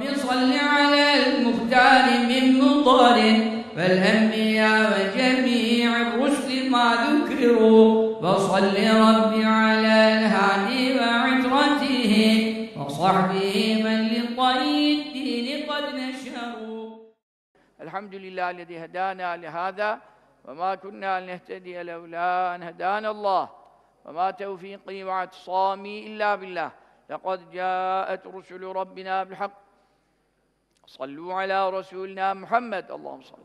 رب صل على المختار من مطر والأنبياء وجميع الرسل ما ذكروا. وصل رب على الهادي وعترته وصحبه من لطي الدين قد نشروا. الحمد لله الذي هدانا لهذا وما كنا لنهتدي لولا أن هدانا الله. وما توفيقي وأعتصامي إلا بالله. لقد جاءت رسل ربنا بالحق صلوا على رسولنا محمد. اللهم صل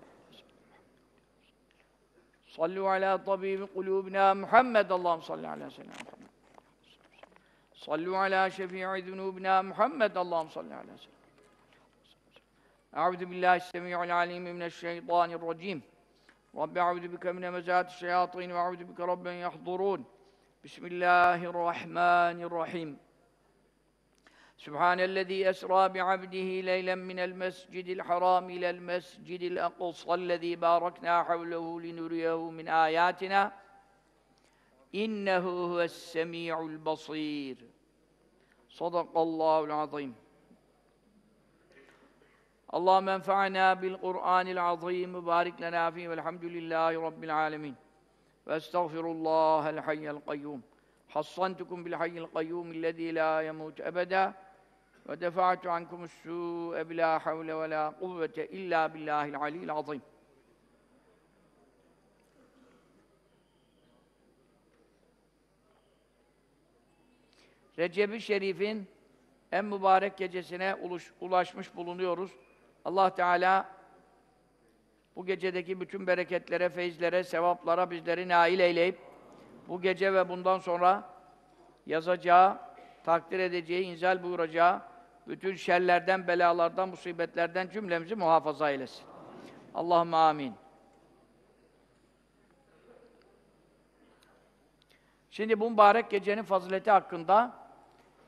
صلوا على طبيب قلوبنا محمد. اللهم صل على سيدنا محمد. صلوا على شفيع ذنوبنا محمد. اللهم صل على سيدنا أعوذ بالله السميع العليم من الشيطان الرجيم. رب أعوذ بك من مزات الشياطين وأعوذ بك رب يحضرون. بسم الله الرحمن الرحيم. سبحان الذي أسرى بعبده ليلا من المسجد الحرام إلى المسجد الأقصى الذي باركنا حوله لنريه من آياتنا. إنه هو السميع البصير. صدق الله العظيم. اللهم انفعنا بالقرآن العظيم. وبارك لنا فيه. والحمد لله رب العالمين. وأستغفر الله الحي القيوم. حصنتكم بالحي القيوم الذي لا يموت أبدا. ve defa'tu ankumus su'e bila havle ve la kuvvete illa billahil aliyil azim. Recep-i Şerif'in en mübarek gecesine uluş, ulaşmış bulunuyoruz. Allah Teala bu gecedeki bütün bereketlere, feyizlere, sevaplara bizleri nail eyleyip bu gece ve bundan sonra yazacağı, takdir edeceği, inzal buyuracağı bütün şerlerden, belalardan, musibetlerden cümlemizi muhafaza eylesin. Allahümme amin. Şimdi bu mübarek gecenin fazileti hakkında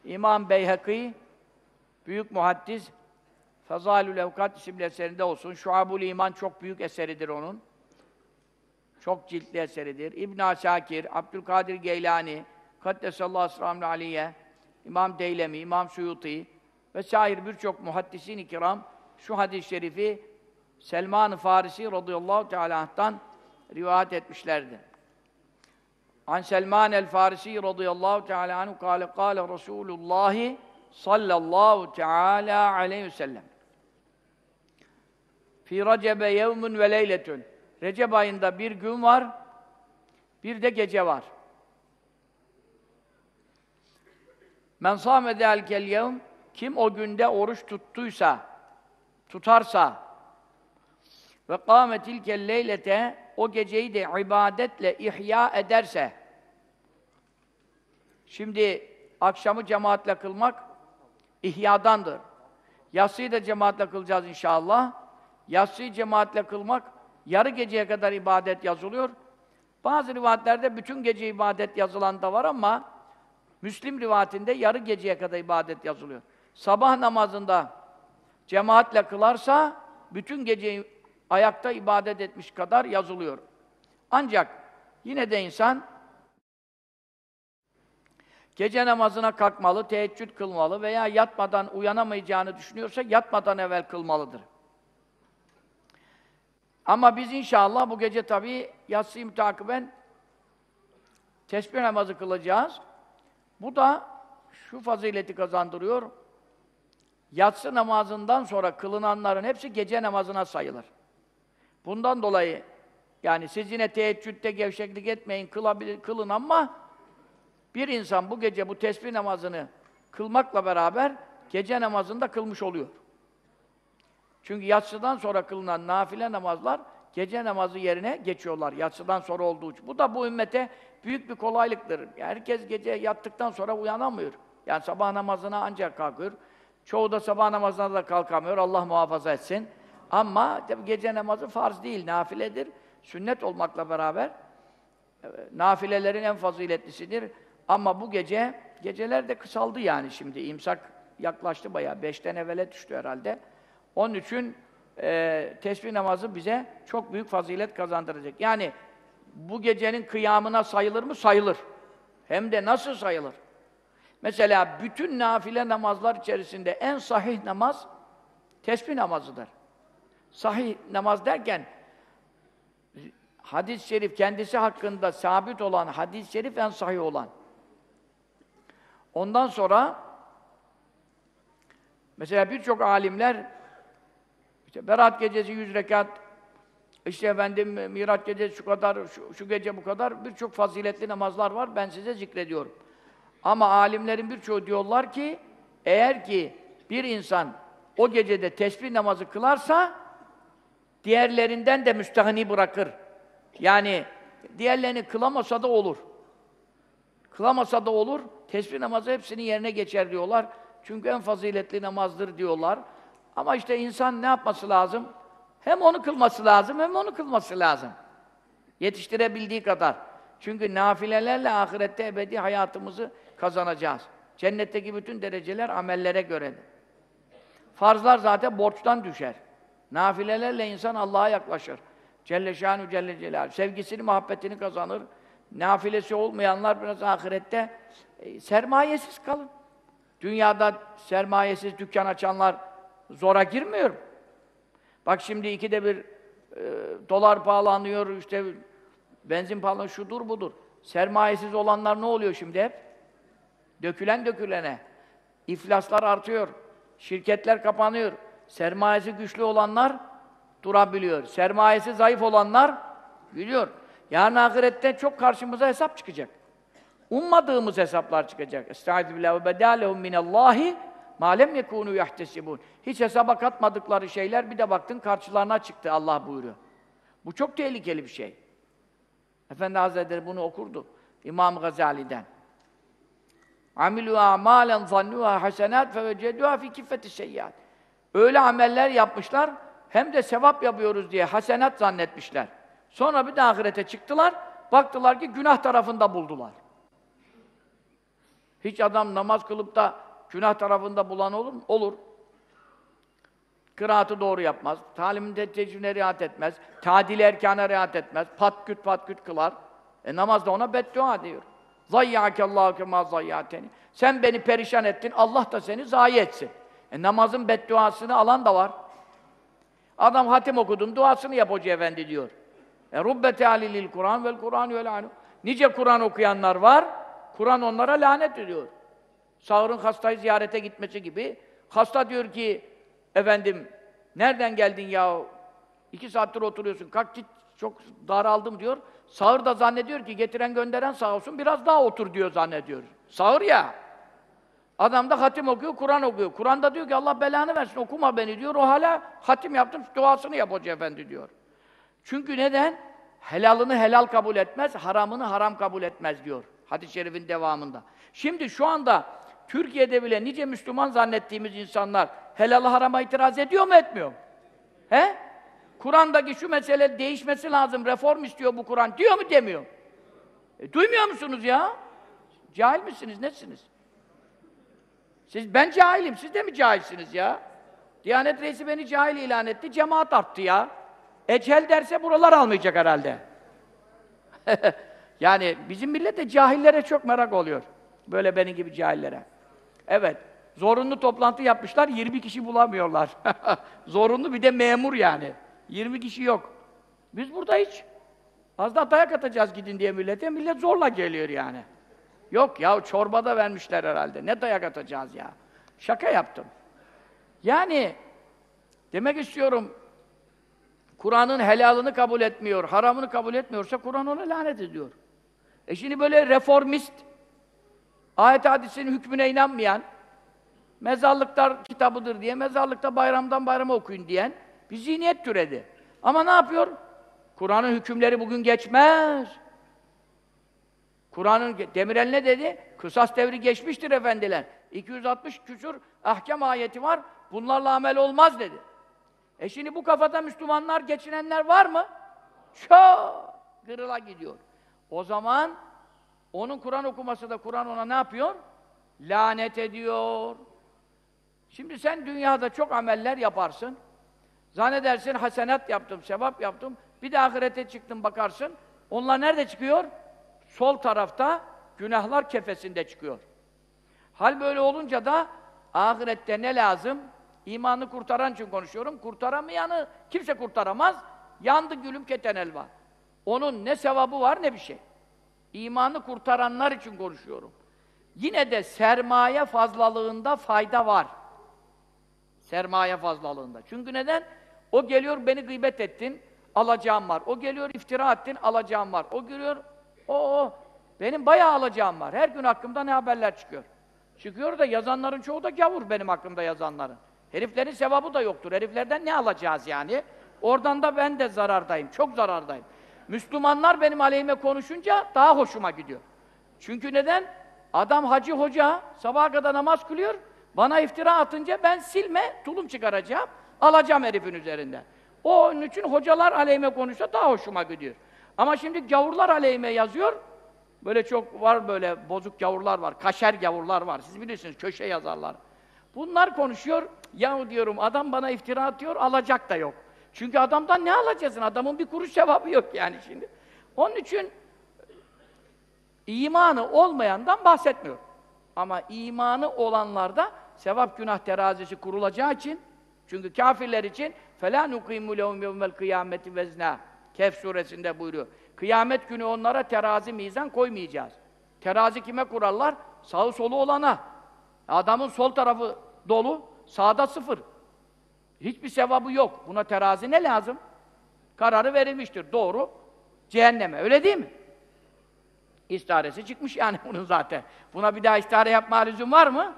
İmam Beyhekî, büyük muhaddis, Fazalül Evkat isimli eserinde olsun. Şuabul İman çok büyük eseridir onun. Çok ciltli eseridir. İbn Asakir, Abdülkadir Geylani, Kaddesallahu esramü aleyhe, İmam Deylemi, İmam Suyuti vesaire birçok muhaddisin-i kiram şu hadis-i şerifi Selman-ı Farisi radıyallahu teala anh'tan rivayet etmişlerdir. An Selman el-Farisi radıyallahu teala anhu kâle kâle Resulullah sallallahu teala aleyhi ve sellem Fi Recebe yevmun ve leyletun Recep ayında bir gün var, bir de gece var. Men sâme zâlikel yevm kim o günde oruç tuttuysa, tutarsa ve kâmetilkel leylete o geceyi de ibadetle ihya ederse şimdi akşamı cemaatle kılmak ihyadandır. Yatsıyı da cemaatle kılacağız inşallah. Yatsıyı cemaatle kılmak yarı geceye kadar ibadet yazılıyor. Bazı rivayetlerde bütün gece ibadet yazılan da var ama Müslim rivayetinde yarı geceye kadar ibadet yazılıyor. Sabah namazında cemaatle kılarsa bütün geceyi ayakta ibadet etmiş kadar yazılıyor. Ancak yine de insan gece namazına kalkmalı, teheccüd kılmalı veya yatmadan uyanamayacağını düşünüyorsa yatmadan evvel kılmalıdır. Ama biz inşallah bu gece tabii yatsıyı mütakiben tesbih namazı kılacağız. Bu da şu fazileti kazandırıyor. Yatsı namazından sonra kılınanların hepsi gece namazına sayılır. Bundan dolayı yani siz yine teheccüde gevşeklik etmeyin, kılabilir, kılın ama bir insan bu gece bu tesbih namazını kılmakla beraber gece namazını da kılmış oluyor. Çünkü yatsıdan sonra kılınan nafile namazlar gece namazı yerine geçiyorlar. Yatsıdan sonra olduğu için. Bu da bu ümmete büyük bir kolaylıktır. Herkes gece yattıktan sonra uyanamıyor. Yani sabah namazına ancak kalkıyor. Çoğu da sabah namazına da kalkamıyor. Allah muhafaza etsin. Ama tabi gece namazı farz değil, nafiledir. Sünnet olmakla beraber e, nafilelerin en faziletlisidir. Ama bu gece, geceler de kısaldı yani şimdi. imsak yaklaştı bayağı. Beşten evvele düştü herhalde. Onun için e, tesbih namazı bize çok büyük fazilet kazandıracak. Yani bu gecenin kıyamına sayılır mı? Sayılır. Hem de nasıl sayılır? Mesela bütün nafile namazlar içerisinde en sahih namaz tesbih namazıdır. Sahih namaz derken hadis-i şerif kendisi hakkında sabit olan hadis-i şerif en sahih olan. Ondan sonra mesela birçok alimler işte Berat gecesi yüz rekat işte efendim Miraç gecesi şu kadar, şu, şu gece bu kadar birçok faziletli namazlar var. Ben size zikrediyorum. Ama alimlerin birçoğu diyorlar ki eğer ki bir insan o gecede tesbih namazı kılarsa diğerlerinden de müstahni bırakır. Yani diğerlerini kılamasa da olur. Kılamasa da olur. Tesbih namazı hepsinin yerine geçer diyorlar. Çünkü en faziletli namazdır diyorlar. Ama işte insan ne yapması lazım? Hem onu kılması lazım, hem onu kılması lazım. Yetiştirebildiği kadar. Çünkü nafilelerle ahirette ebedi hayatımızı kazanacağız. Cennetteki bütün dereceler amellere göredir. Farzlar zaten borçtan düşer. Nafilelerle insan Allah'a yaklaşır. Celle şanu Celle Celaluhu. Sevgisini, muhabbetini kazanır. Nafilesi olmayanlar biraz ahirette e, sermayesiz kalın. Dünyada sermayesiz dükkan açanlar zora girmiyor. Bak şimdi ikide bir e, dolar pahalanıyor, işte benzin pahalanıyor, şudur budur. Sermayesiz olanlar ne oluyor şimdi hep? Dökülen dökülene. İflaslar artıyor. Şirketler kapanıyor. Sermayesi güçlü olanlar durabiliyor. Sermayesi zayıf olanlar gidiyor. Yarın ahirette çok karşımıza hesap çıkacak. Ummadığımız hesaplar çıkacak. Estaizu billahi ve bedâlehum minallâhi mâ lem yekûnû yahtesibûn. Hiç hesaba katmadıkları şeyler bir de baktın karşılarına çıktı Allah buyuruyor. Bu çok tehlikeli bir şey. Efendi Hazretleri bunu okurdu. İmam Gazali'den. Amilu amalen zannuha hasenat fe veceduha fi kiffeti seyyiat. Öyle ameller yapmışlar hem de sevap yapıyoruz diye hasenat zannetmişler. Sonra bir de ahirete çıktılar, baktılar ki günah tarafında buldular. Hiç adam namaz kılıp da günah tarafında bulan olur mu? Olur. Kıraatı doğru yapmaz, talimin tecrübüne riayet etmez, tadil erkana riayet etmez, pat küt pat küt kılar. E namazda ona beddua diyor. Zayyâkellâhu kemâ zayyâteni. Sen beni perişan ettin, Allah da seni zayi etsin. E namazın bedduasını alan da var. Adam hatim okudum, duasını yap Hoca Efendi diyor. E rubbete alilil Kur'an vel Kur'an yelânu. Nice Kur'an okuyanlar var, Kur'an onlara lanet ediyor. Sağırın hastayı ziyarete gitmesi gibi. Hasta diyor ki, efendim, nereden geldin ya? İki saattir oturuyorsun, kalk git, çok daraldım diyor. Sağır da zannediyor ki, getiren gönderen sağ olsun, biraz daha otur diyor zannediyor. Sağır ya. Adam da hatim okuyor, Kur'an okuyor. Kur'an'da diyor ki Allah belanı versin, okuma beni diyor. O hala hatim yaptım, duasını yap Hoca Efendi diyor. Çünkü neden? Helalını helal kabul etmez, haramını haram kabul etmez diyor. Hadis-i şerifin devamında. Şimdi şu anda Türkiye'de bile nice Müslüman zannettiğimiz insanlar helalı harama itiraz ediyor mu etmiyor mu? He? Kur'an'daki şu mesele değişmesi lazım, reform istiyor bu Kur'an diyor mu demiyor? E, duymuyor musunuz ya? Cahil misiniz, nesiniz? Siz, ben cahilim, siz de mi cahilsiniz ya? Diyanet reisi beni cahil ilan etti, cemaat arttı ya. Ecel derse buralar almayacak herhalde. yani bizim millet de cahillere çok merak oluyor. Böyle benim gibi cahillere. Evet, zorunlu toplantı yapmışlar, 20 kişi bulamıyorlar. zorunlu bir de memur yani. 20 kişi yok. Biz burada hiç. Az da dayak atacağız gidin diye millete, millet zorla geliyor yani. Yok ya, çorba da vermişler herhalde. Ne dayak atacağız ya? Şaka yaptım. Yani, demek istiyorum, Kur'an'ın helalını kabul etmiyor, haramını kabul etmiyorsa Kur'an ona lanet ediyor. E şimdi böyle reformist, ayet hadisinin hükmüne inanmayan, mezarlıklar kitabıdır diye, mezarlıkta bayramdan bayrama okuyun diyen bir zihniyet türedi. Ama ne yapıyor? Kur'an'ın hükümleri bugün geçmez. Kur'an'ın Demirel ne dedi? Kısas devri geçmiştir efendiler. 260 küsur ahkam ayeti var. Bunlarla amel olmaz dedi. E şimdi bu kafada Müslümanlar, geçinenler var mı? Çok kırıla gidiyor. O zaman onun Kur'an okuması da Kur'an ona ne yapıyor? Lanet ediyor. Şimdi sen dünyada çok ameller yaparsın. Zannedersin hasenat yaptım, sevap yaptım. Bir de ahirete çıktın bakarsın. Onlar nerede çıkıyor? Sol tarafta günahlar kefesinde çıkıyor. Hal böyle olunca da ahirette ne lazım? İmanı kurtaran için konuşuyorum. Kurtaramayanı kimse kurtaramaz. Yandı gülüm keten elva. Onun ne sevabı var ne bir şey. İmanı kurtaranlar için konuşuyorum. Yine de sermaye fazlalığında fayda var. Sermaye fazlalığında. Çünkü neden? O geliyor beni gıybet ettin, alacağım var. O geliyor iftira ettin, alacağım var. O geliyor, o, o. Benim bayağı alacağım var. Her gün hakkımda ne haberler çıkıyor. Çıkıyor da yazanların çoğu da gavur benim hakkımda yazanların. Heriflerin sevabı da yoktur. Heriflerden ne alacağız yani? Oradan da ben de zarardayım. Çok zarardayım. Müslümanlar benim aleyhime konuşunca daha hoşuma gidiyor. Çünkü neden? Adam hacı hoca sabaha kadar namaz kılıyor. Bana iftira atınca ben silme, tulum çıkaracağım. Alacağım herifin üzerinden. O onun için hocalar aleyhime konuşsa daha hoşuma gidiyor. Ama şimdi gavurlar aleyhime yazıyor. Böyle çok var böyle bozuk gavurlar var, kaşer gavurlar var. Siz bilirsiniz köşe yazarlar. Bunlar konuşuyor. Yahu diyorum adam bana iftira atıyor, alacak da yok. Çünkü adamdan ne alacaksın? Adamın bir kuruş cevabı yok yani şimdi. Onun için imanı olmayandan bahsetmiyor. Ama imanı olanlarda sevap günah terazisi kurulacağı için çünkü kafirler için فَلَا نُقِيمُ لَهُمْ يَوْمَ الْقِيَامَةِ وَزْنَا Kehf suresinde buyuruyor. Kıyamet günü onlara terazi mizan koymayacağız. Terazi kime kurarlar? Sağı solu olana. Adamın sol tarafı dolu, sağda sıfır. Hiçbir sevabı yok. Buna terazi ne lazım? Kararı verilmiştir. Doğru. Cehenneme. Öyle değil mi? İstiharesi çıkmış yani bunun zaten. Buna bir daha istihare yapma lüzum var mı?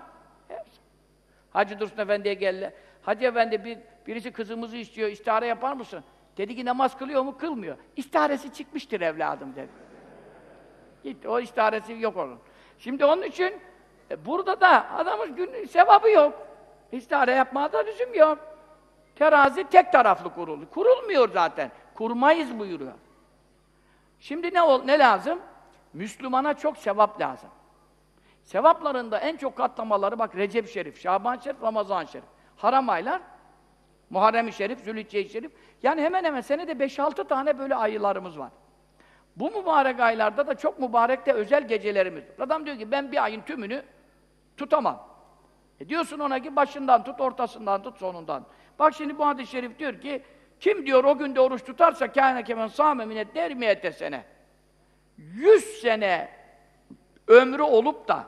Hacı Dursun Efendi'ye geldi. Hacı Efendi bir, birisi kızımızı istiyor, istihare yapar mısın? Dedi ki namaz kılıyor mu? Kılmıyor. İstiharesi çıkmıştır evladım dedi. Gitti. O istiharesi yok onun. Şimdi onun için e, burada da adamın gün sevabı yok. İstihare yapmaya da lüzum yok. Terazi tek taraflı kuruldu. Kurulmuyor zaten. Kurmayız buyuruyor. Şimdi ne ol ne lazım? Müslümana çok sevap lazım. Sevaplarında en çok katlamaları bak Recep Şerif, Şaban Şerif, Ramazan Şerif. Haram aylar, Muharrem-i Şerif, Zülhicce-i Şerif. Yani hemen hemen senede 5-6 tane böyle aylarımız var. Bu mübarek aylarda da çok mübarek de özel gecelerimiz. Adam diyor ki ben bir ayın tümünü tutamam. E diyorsun ona ki başından tut, ortasından tut, sonundan. Bak şimdi bu hadis-i şerif diyor ki kim diyor o günde oruç tutarsa kâne kemen sâme minet dermiyete sene. Yüz sene ömrü olup da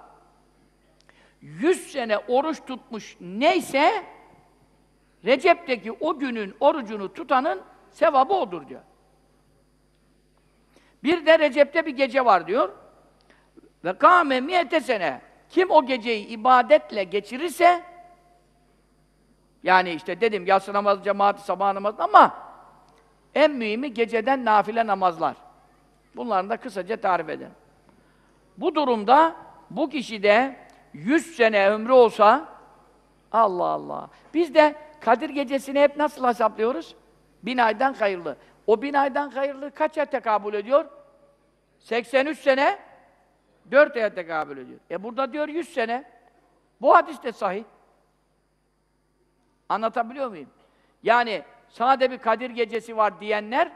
yüz sene oruç tutmuş neyse Recep'teki o günün orucunu tutanın sevabı odur diyor. Bir de Recep'te bir gece var diyor. Ve kâme miyete sene. Kim o geceyi ibadetle geçirirse yani işte dedim yatsı namazı, cemaati, sabah namazı ama en mühimi geceden nafile namazlar. Bunların da kısaca tarif edelim. Bu durumda bu kişi de 100 sene ömrü olsa Allah Allah. Biz de Kadir gecesini hep nasıl hesaplıyoruz? Bin aydan hayırlı. O bin aydan hayırlı kaça tekabül ediyor? 83 sene 4 aya tekabül ediyor. E burada diyor 100 sene. Bu hadis de sahih. Anlatabiliyor muyum? Yani sade bir Kadir gecesi var diyenler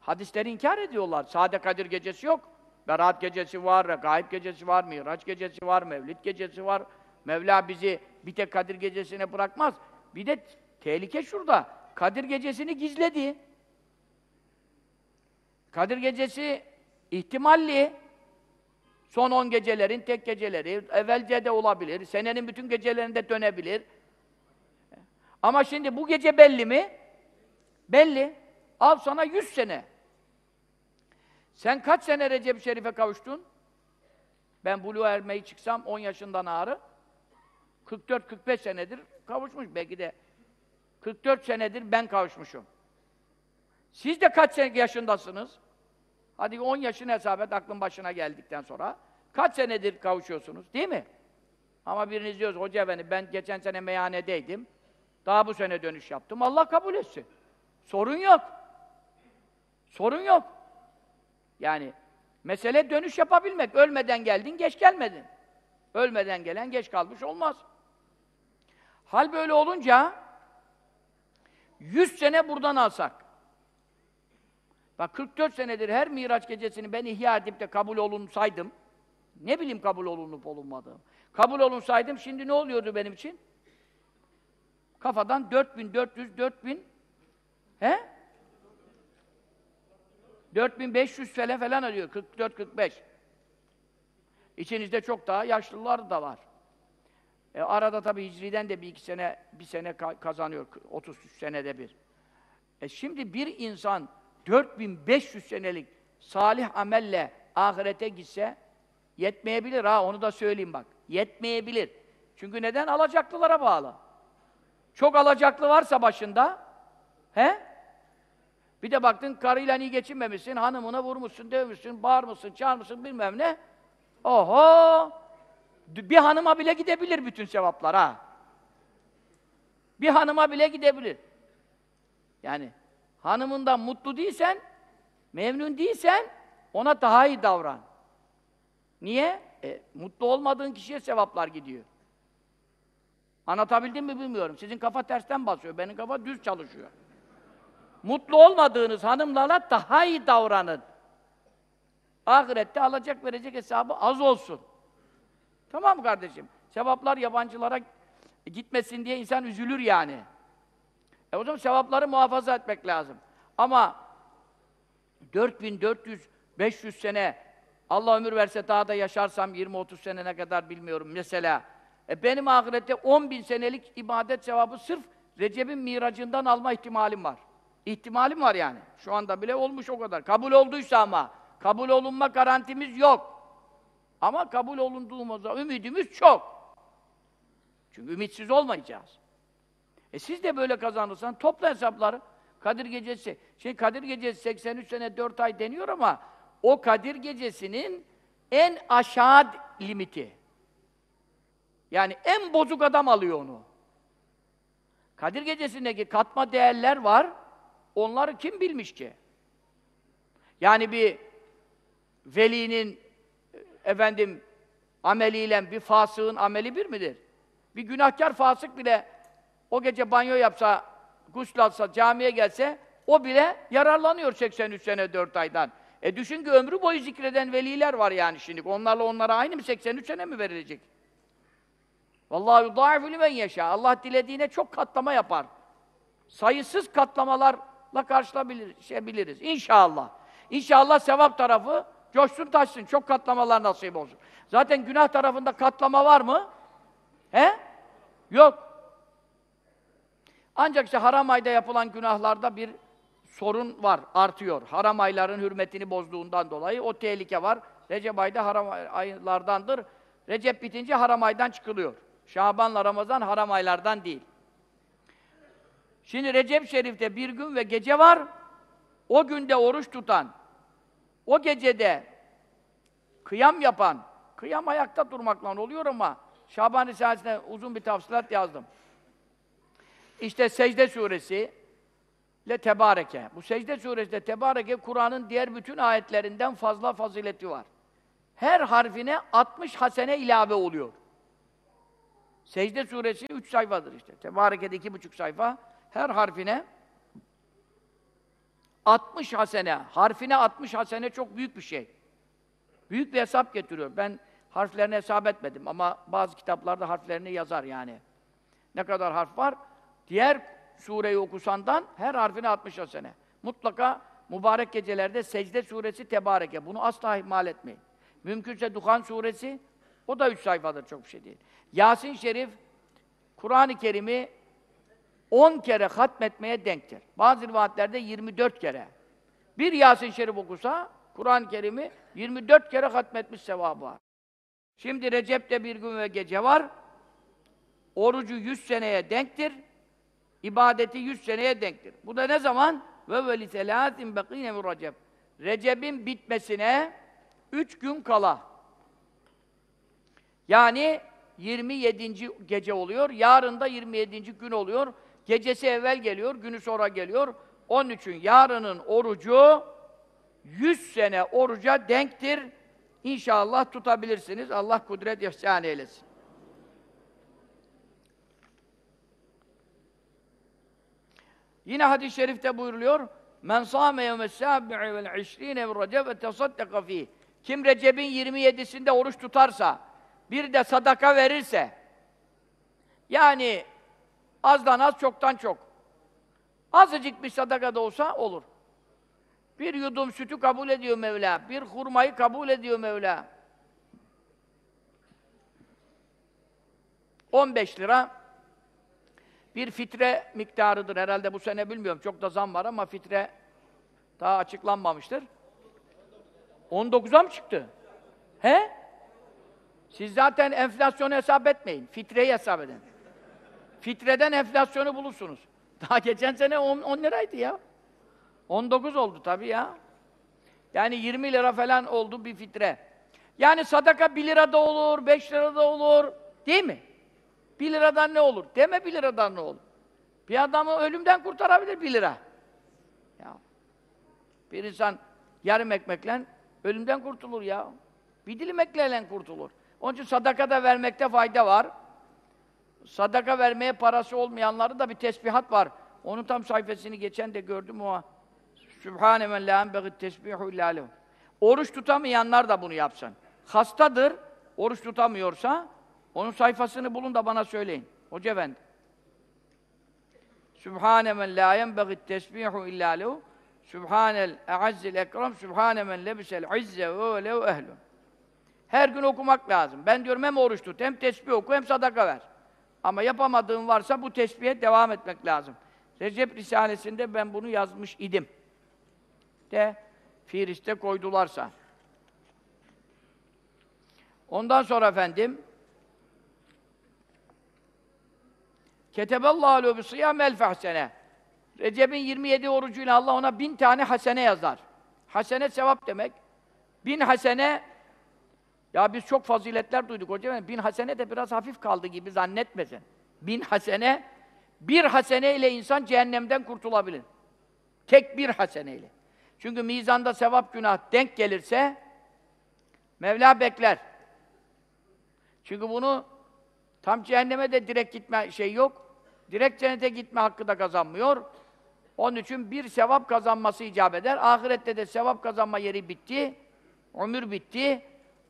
hadisleri inkar ediyorlar. Sade Kadir gecesi yok. Berat gecesi var, Gayb gecesi var, Miraç gecesi var, Mevlid gecesi var. Mevla bizi bir tek Kadir gecesine bırakmaz. Bir de tehlike şurada. Kadir gecesini gizledi. Kadir gecesi ihtimalli. Son on gecelerin tek geceleri, evvelce de olabilir, senenin bütün gecelerinde dönebilir. Ama şimdi bu gece belli mi? Belli. Al sana yüz sene. Sen kaç sene Recep-i Şerif'e kavuştun? Ben buluğa ermeyi çıksam 10 yaşından ağrı. 44-45 senedir kavuşmuş belki de. 44 senedir ben kavuşmuşum. Siz de kaç yaşındasınız? Hadi 10 yaşını hesap et aklın başına geldikten sonra. Kaç senedir kavuşuyorsunuz değil mi? Ama biriniz diyoruz, hoca efendi ben geçen sene meyhanedeydim. Daha bu sene dönüş yaptım. Allah kabul etsin. Sorun yok. Sorun yok. Yani mesele dönüş yapabilmek. Ölmeden geldin, geç gelmedin. Ölmeden gelen geç kalmış olmaz. Hal böyle olunca 100 sene buradan alsak. Bak 44 senedir her Miraç gecesini ben ihya edip de kabul olunsaydım, ne bileyim kabul olunup olunmadığım. Kabul olunsaydım şimdi ne oluyordu benim için? kafadan 4400 4000 he? 4500 falan falan alıyor. 44 45. İçinizde çok daha yaşlılar da var. E, arada tabii hicriden de bir iki sene, bir sene ka- kazanıyor. 33 senede bir. E şimdi bir insan 4500 senelik salih amelle ahirete gitse yetmeyebilir ha onu da söyleyeyim bak. Yetmeyebilir. Çünkü neden? Alacaklılara bağlı. Çok alacaklı varsa başında he? Bir de baktın karıyla iyi geçinmemişsin, hanımına vurmuşsun, dövmüşsün, bağırmışsın, çağırmışsın bilmem ne. Oho! Bir hanıma bile gidebilir bütün sevaplar ha. Bir hanıma bile gidebilir. Yani hanımından mutlu değilsen, memnun değilsen ona daha iyi davran. Niye? E, mutlu olmadığın kişiye sevaplar gidiyor. Anlatabildim mi bilmiyorum. Sizin kafa tersten basıyor, benim kafa düz çalışıyor. Mutlu olmadığınız hanımlarla daha iyi davranın. Ahirette alacak verecek hesabı az olsun. Tamam mı kardeşim? Sevaplar yabancılara gitmesin diye insan üzülür yani. E o zaman sevapları muhafaza etmek lazım. Ama 4400 500 sene Allah ömür verse daha da yaşarsam 20-30 sene ne kadar bilmiyorum mesela. E benim ahirette 10 bin senelik ibadet sevabı sırf Recep'in miracından alma ihtimalim var. İhtimalim var yani. Şu anda bile olmuş o kadar. Kabul olduysa ama. Kabul olunma garantimiz yok. Ama kabul olunduğumuzda ümidimiz çok. Çünkü ümitsiz olmayacağız. E siz de böyle kazanırsan topla hesapları. Kadir Gecesi. Şimdi Kadir Gecesi 83 sene 4 ay deniyor ama o Kadir Gecesi'nin en aşağı limiti. Yani en bozuk adam alıyor onu. Kadir Gecesi'ndeki katma değerler var. Onları kim bilmiş ki? Yani bir velinin efendim ameliyle bir fasığın ameli bir midir? Bir günahkar fasık bile o gece banyo yapsa, gusül alsa, camiye gelse o bile yararlanıyor 83 sene 4 aydan. E düşün ki ömrü boyu zikreden veliler var yani şimdi. Onlarla onlara aynı mı 83 sene mi verilecek? Vallahi yudâifü limen yaşa. Allah dilediğine çok katlama yapar. Sayısız katlamalarla karşılaşabiliriz. İnşallah. İnşallah sevap tarafı coşsun taşsın. Çok katlamalar nasip olsun. Zaten günah tarafında katlama var mı? He? Yok. Ancak işte haram ayda yapılan günahlarda bir sorun var, artıyor. Haram ayların hürmetini bozduğundan dolayı o tehlike var. Recep ayda haram aylardandır. Recep bitince haram aydan çıkılıyor. Şabanla Ramazan haram aylardan değil. Şimdi Recep Şerif'te bir gün ve gece var. O günde oruç tutan, o gecede kıyam yapan, kıyam ayakta durmakla oluyor ama Şaban Risalesi'ne uzun bir tafsilat yazdım. İşte Secde Suresi ile Tebareke. Bu Secde Suresi'de Tebareke, Kur'an'ın diğer bütün ayetlerinden fazla fazileti var. Her harfine 60 hasene ilave oluyor. Secde Suresi 3 sayfadır işte. Tebareke'de 2,5 sayfa. Her harfine 60 hasene. Harfine 60 hasene çok büyük bir şey. Büyük bir hesap getiriyor. Ben harflerini hesap etmedim ama bazı kitaplarda harflerini yazar yani. Ne kadar harf var? Diğer sureyi okusandan her harfine 60 hasene. Mutlaka mübarek gecelerde secde suresi tebareke. Bunu asla ihmal etmeyin. Mümkünse Duhan suresi o da üç sayfadır çok bir şey değil. Yasin Şerif Kur'an-ı Kerim'i 10 kere hatmetmeye denktir. Bazı rivayetlerde 24 kere. Bir Yasin Şerif okusa Kur'an-ı Kerim'i 24 kere hatmetmiş sevabı var. Şimdi Recep'te bir gün ve gece var. Orucu 100 seneye denktir. İbadeti 100 seneye denktir. Bu da ne zaman? Ve veli selâtin bekîne min Recep. Recep'in bitmesine 3 gün kala. Yani 27. gece oluyor. Yarın da 27. gün oluyor. Gecesi evvel geliyor, günü sonra geliyor. Onun için yarının orucu 100 sene oruca denktir. İnşallah tutabilirsiniz. Allah kudret ihsan eylesin. Yine hadis-i şerifte buyuruluyor. Men sâme yevmes sâbi'i vel işrîne min receb ve tesaddaka. Kim Recep'in 27'sinde oruç tutarsa, bir de sadaka verirse, yani Azdan az, çoktan çok. Azıcık bir sadaka da olsa olur. Bir yudum sütü kabul ediyor Mevla. Bir hurmayı kabul ediyor Mevla. 15 lira bir fitre miktarıdır herhalde bu sene bilmiyorum. Çok da zam var ama fitre daha açıklanmamıştır. 19'a mı çıktı? He? Siz zaten enflasyonu hesap etmeyin. Fitreyi hesap edin. Fitreden enflasyonu bulursunuz. Daha geçen sene 10, 10 liraydı ya. 19 oldu tabii ya. Yani 20 lira falan oldu bir fitre. Yani sadaka 1 lira da olur, 5 lira da olur. Değil mi? 1 liradan ne olur? Deme 1 liradan ne olur? Bir adamı ölümden kurtarabilir 1 lira. Ya. Bir insan yarım ekmekle ölümden kurtulur ya. Bir dilim ekmeğiyle kurtulur. Onun için sadaka da vermekte fayda var. Sadaka vermeye parası olmayanların da bir tesbihat var. Onun tam sayfasını geçen de gördüm o. Sübhane men la enbeğit tesbihu illa. Oruç tutamayanlar da bunu yapsın. Hastadır, oruç tutamıyorsa onun sayfasını bulun da bana söyleyin. Hoca efendi. Sübhane men la yenbeğit tesbihu illa lehu. Sübhanel e'azzil ekrem. Sübhane men lebisel izze ve lehu ehlu. Her gün okumak lazım. Ben diyorum hem oruç tut, hem tesbih oku, hem sadaka ver. Ama yapamadığın varsa bu tesbihe devam etmek lazım. Recep Risalesi'nde ben bunu yazmış idim. De Firis'te koydularsa. Ondan sonra efendim Keteballahu aleyhi sıyam el fahsene. Recep'in 27 orucuyla Allah ona bin tane hasene yazar. Hasene sevap demek. Bin hasene ya biz çok faziletler duyduk hocam. Bin hasene de biraz hafif kaldı gibi zannetmesin. Bin hasene, bir hasene ile insan cehennemden kurtulabilir. Tek bir haseneyle. Çünkü mizanda sevap günah denk gelirse Mevla bekler. Çünkü bunu tam cehenneme de direkt gitme şey yok. Direkt cennete gitme hakkı da kazanmıyor. Onun için bir sevap kazanması icap eder. Ahirette de sevap kazanma yeri bitti. Ömür bitti.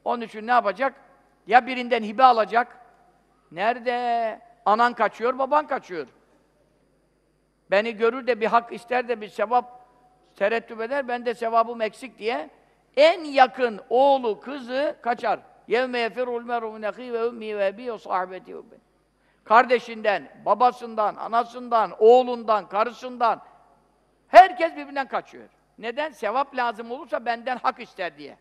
Onun için ne yapacak? Ya birinden hibe alacak. Nerede? Anan kaçıyor, baban kaçıyor. Beni görür de bir hak ister de bir sevap tereddüt eder, ben de sevabım eksik diye en yakın oğlu, kızı kaçar. Yevme yefirul meru min ve ummi ve bi Kardeşinden, babasından, anasından, oğlundan, karısından herkes birbirinden kaçıyor. Neden? Sevap lazım olursa benden hak ister diye.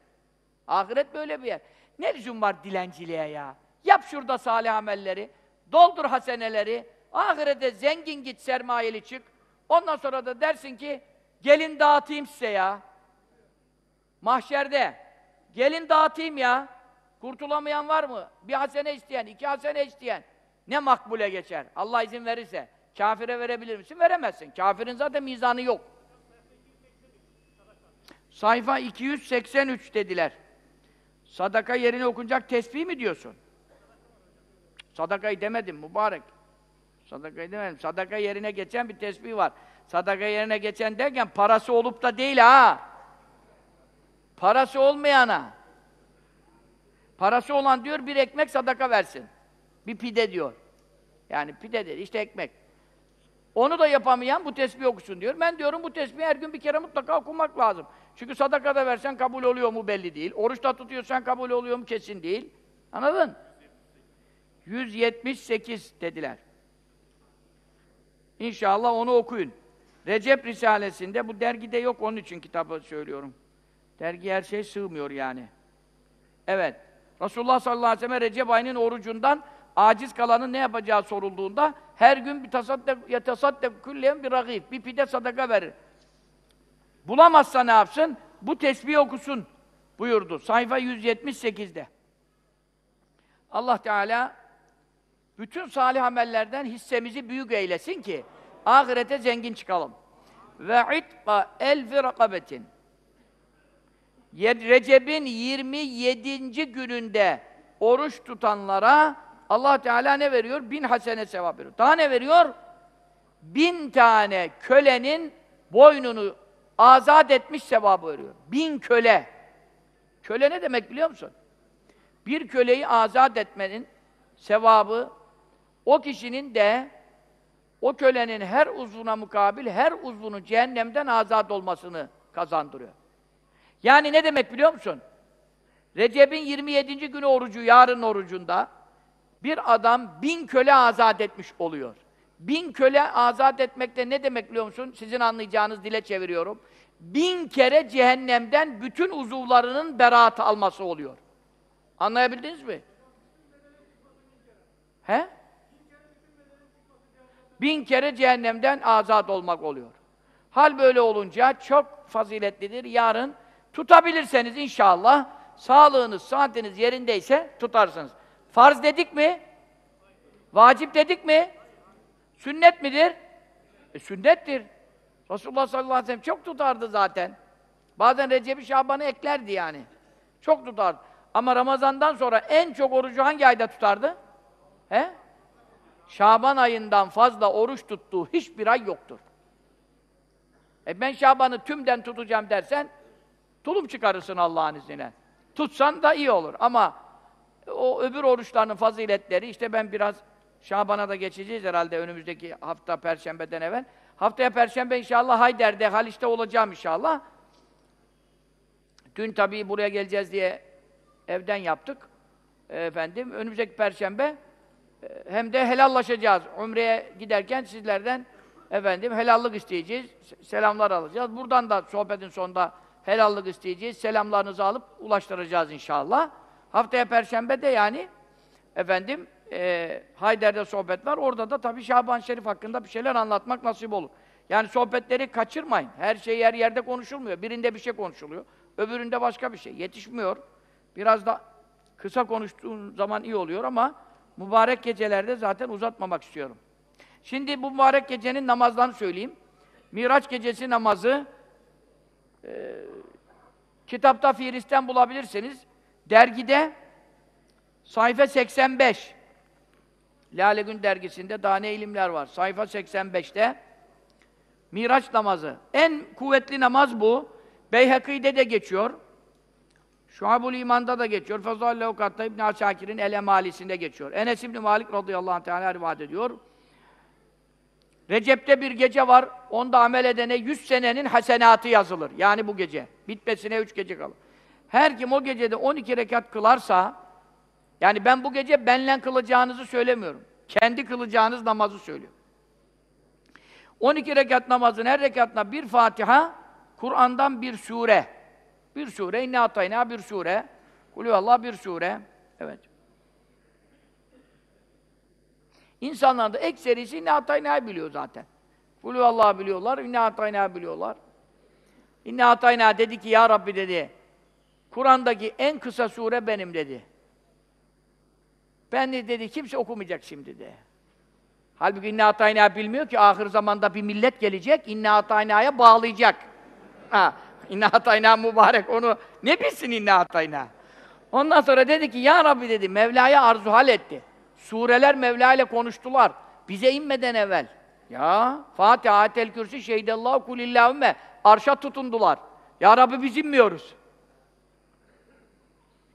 Ahiret böyle bir yer. Ne lüzum var dilenciliğe ya? Yap şurada salih amelleri, doldur haseneleri, ahirete zengin git sermayeli çık. Ondan sonra da dersin ki, gelin dağıtayım size ya. Mahşerde, gelin dağıtayım ya. Kurtulamayan var mı? Bir hasene isteyen, iki hasene isteyen. Ne makbule geçer? Allah izin verirse. Kafire verebilir misin? Veremezsin. Kafirin zaten mizanı yok. Sayfa 283 dediler. Sadaka yerine okunacak tesbih mi diyorsun? Sadakayı demedim mübarek. Sadakayı demedim. Sadaka yerine geçen bir tesbih var. Sadaka yerine geçen derken parası olup da değil ha. Parası olmayana. Parası olan diyor bir ekmek sadaka versin. Bir pide diyor. Yani pide dedi işte ekmek. Onu da yapamayan bu tesbih okusun diyor. Ben diyorum bu tesbihi her gün bir kere mutlaka okumak lazım. Çünkü sadaka da versen kabul oluyor mu belli değil. Oruç da tutuyorsan kabul oluyor mu kesin değil. Anladın? 178 dediler. İnşallah onu okuyun. Recep Risalesi'nde, bu dergide yok onun için kitabı söylüyorum. Dergi her şey sığmıyor yani. Evet. Resulullah sallallahu aleyhi ve sellem Recep ayının orucundan aciz kalanın ne yapacağı sorulduğunda her gün bir tasaddek yetasaddek külleyen bir ragib, bir pide sadaka verir. Bulamazsa ne yapsın? Bu tesbih okusun buyurdu. Sayfa 178'de. Allah Teala bütün salih amellerden hissemizi büyük eylesin ki ahirete zengin çıkalım. Ve itqa elfi rakabetin. Recep'in 27. gününde oruç tutanlara Allah Teala ne veriyor? Bin hasene sevap veriyor. Daha ne veriyor? Bin tane kölenin boynunu azat etmiş sevabı veriyor. Bin köle. Köle ne demek biliyor musun? Bir köleyi azat etmenin sevabı o kişinin de o kölenin her uzvuna mukabil her uzvunun cehennemden azat olmasını kazandırıyor. Yani ne demek biliyor musun? Recep'in 27. günü orucu, yarın orucunda bir adam bin köle azat etmiş oluyor. Bin köle azat etmekte ne demek biliyor musun? Sizin anlayacağınız dile çeviriyorum. Bin kere cehennemden bütün uzuvlarının beraatı alması oluyor. Anlayabildiniz mi? He? Bin kere cehennemden azat olmak oluyor. Hal böyle olunca çok faziletlidir. Yarın tutabilirseniz inşallah sağlığınız, saatiniz yerindeyse tutarsınız. Farz dedik mi? Vacip dedik mi? Sünnet midir? E, sünnettir. Resulullah sallallahu aleyhi ve sellem çok tutardı zaten. Bazen Recep-i Şaban'ı eklerdi yani. Çok tutardı. Ama Ramazan'dan sonra en çok orucu hangi ayda tutardı? He? Şaban ayından fazla oruç tuttuğu hiçbir ay yoktur. E ben Şaban'ı tümden tutacağım dersen, tulum çıkarırsın Allah'ın izniyle. Tutsan da iyi olur ama o öbür oruçların faziletleri, işte ben biraz Şaban'a da geçeceğiz herhalde önümüzdeki hafta Perşembe'den evvel. Haftaya Perşembe inşallah Hayder'de, Haliç'te olacağım inşallah. Dün tabii buraya geleceğiz diye evden yaptık. E, efendim, önümüzdeki Perşembe e, hem de helallaşacağız. Umre'ye giderken sizlerden efendim helallik isteyeceğiz. Selamlar alacağız. Buradan da sohbetin sonunda helallik isteyeceğiz. Selamlarınızı alıp ulaştıracağız inşallah. Haftaya Perşembe de yani efendim e, Hayder'de sohbet var. Orada da tabii Şaban Şerif hakkında bir şeyler anlatmak nasip olur. Yani sohbetleri kaçırmayın. Her şey her yerde konuşulmuyor. Birinde bir şey konuşuluyor. Öbüründe başka bir şey. Yetişmiyor. Biraz da kısa konuştuğun zaman iyi oluyor ama mübarek gecelerde zaten uzatmamak istiyorum. Şimdi bu mübarek gecenin namazlarını söyleyeyim. Miraç gecesi namazı e, kitapta Firis'ten bulabilirsiniz. Dergide sayfa 85 Lale Gün dergisinde daha ne ilimler var. Sayfa 85'te Miraç namazı. En kuvvetli namaz bu. Beyhaki'de de geçiyor. Şuab-ül İman'da da geçiyor. Fazıl Levkat'ta İbn Asakir'in El Emalisi'nde geçiyor. Enes İbn Malik radıyallahu teala rivayet ediyor. Recep'te bir gece var. Onda amel edene 100 senenin hasenatı yazılır. Yani bu gece. Bitmesine 3 gece kalır. Her kim o gecede 12 rekat kılarsa yani ben bu gece benle kılacağınızı söylemiyorum. Kendi kılacağınız namazı söylüyorum. 12 rekat namazın her rekatına bir Fatiha, Kur'an'dan bir sure. Bir sure, inne atayna bir sure. Allah bir sure. Evet. İnsanların da ekserisi inne atayna'yı biliyor zaten. Allah biliyorlar, inne atayna biliyorlar. İnne atayna dedi ki ya Rabbi dedi. Kur'an'daki en kısa sure benim dedi. Ben de dedi kimse okumayacak şimdi de. Halbuki inne atayna bilmiyor ki ahir zamanda bir millet gelecek, inne atayna'ya bağlayacak. Ha, inne atayna mübarek onu ne bilsin inne atayna? Ondan sonra dedi ki ya Rabbi dedi Mevla'ya arzu hal etti. Sureler Mevla ile konuştular. Bize inmeden evvel. Ya Fatiha, Atel Kürsi, Şehidallahu kulillahümme arşa tutundular. Ya Rabbi biz inmiyoruz.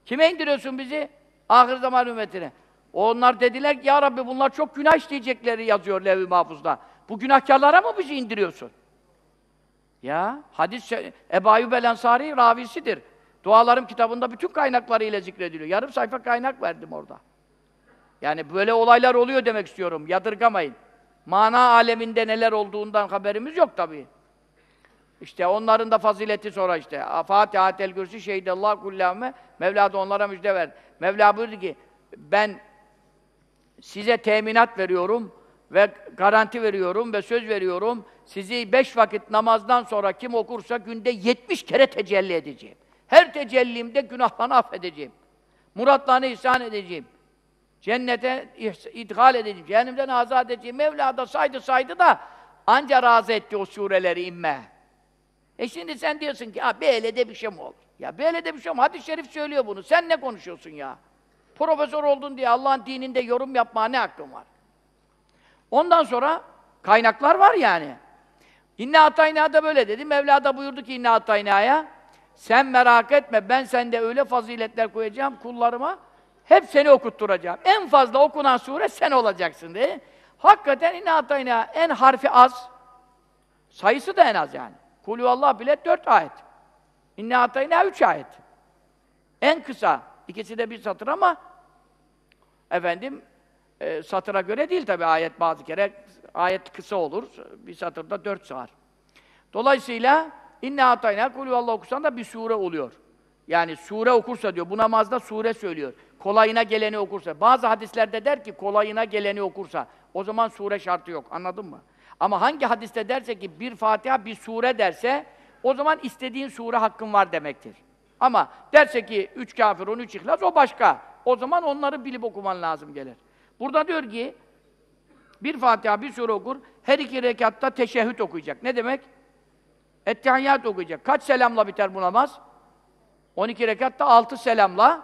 Kime indiriyorsun bizi? Ahir zaman ümmetine. Onlar dediler ki ya Rabbi bunlar çok günah işleyecekleri yazıyor Levh-i Mahfuz'da. Bu günahkarlara mı bizi indiriyorsun? Ya hadis Ebu Ayyub el ravisidir. Dualarım kitabında bütün kaynaklarıyla zikrediliyor. Yarım sayfa kaynak verdim orada. Yani böyle olaylar oluyor demek istiyorum. Yadırgamayın. Mana aleminde neler olduğundan haberimiz yok tabii. İşte onların da fazileti sonra işte. Fatiha, Tel Kürsi, Şehidallah, Kullâme, Mevla da onlara müjde ver. Mevla buyurdu ki, ben size teminat veriyorum ve garanti veriyorum ve söz veriyorum. Sizi beş vakit namazdan sonra kim okursa günde yetmiş kere tecelli edeceğim. Her tecellimde günahlarını affedeceğim. Muratlarını ihsan edeceğim. Cennete idhal edeceğim. Cehennemden azat edeceğim. Mevla da saydı saydı da anca razı etti o sureleri inme. E şimdi sen diyorsun ki, ha böyle de bir şey mi olur? Ya böyle de bir şey mi? Hadis-i şerif söylüyor bunu. Sen ne konuşuyorsun ya? Profesör oldun diye Allah'ın dininde yorum yapmaya ne hakkın var? Ondan sonra kaynaklar var yani. İnne atayna da böyle dedi. Mevla da buyurdu ki inne ataynaya sen merak etme ben sende öyle faziletler koyacağım kullarıma hep seni okutturacağım. En fazla okunan sure sen olacaksın diye. Hakikaten inna atayna en harfi az. Sayısı da en az yani. Kulü Allah bile dört ayet. İnna atayna üç ayet. En kısa. İkisi de bir satır ama efendim e, satıra göre değil tabi ayet bazı kere ayet kısa olur. Bir satırda dört sığar. Dolayısıyla inna atayna kulü Allah okusan da bir sure oluyor. Yani sure okursa diyor. Bu namazda sure söylüyor. Kolayına geleni okursa. Bazı hadislerde der ki kolayına geleni okursa. O zaman sure şartı yok. Anladın mı? Ama hangi hadiste derse ki bir Fatiha bir sure derse o zaman istediğin sure hakkın var demektir. Ama derse ki üç kafir, on üç ihlas o başka. O zaman onları bilip okuman lazım gelir. Burada diyor ki bir Fatiha bir sure okur, her iki rekatta teşehhüd okuyacak. Ne demek? Ettehiyyat okuyacak. Kaç selamla biter bu namaz? 12 rekatta 6 selamla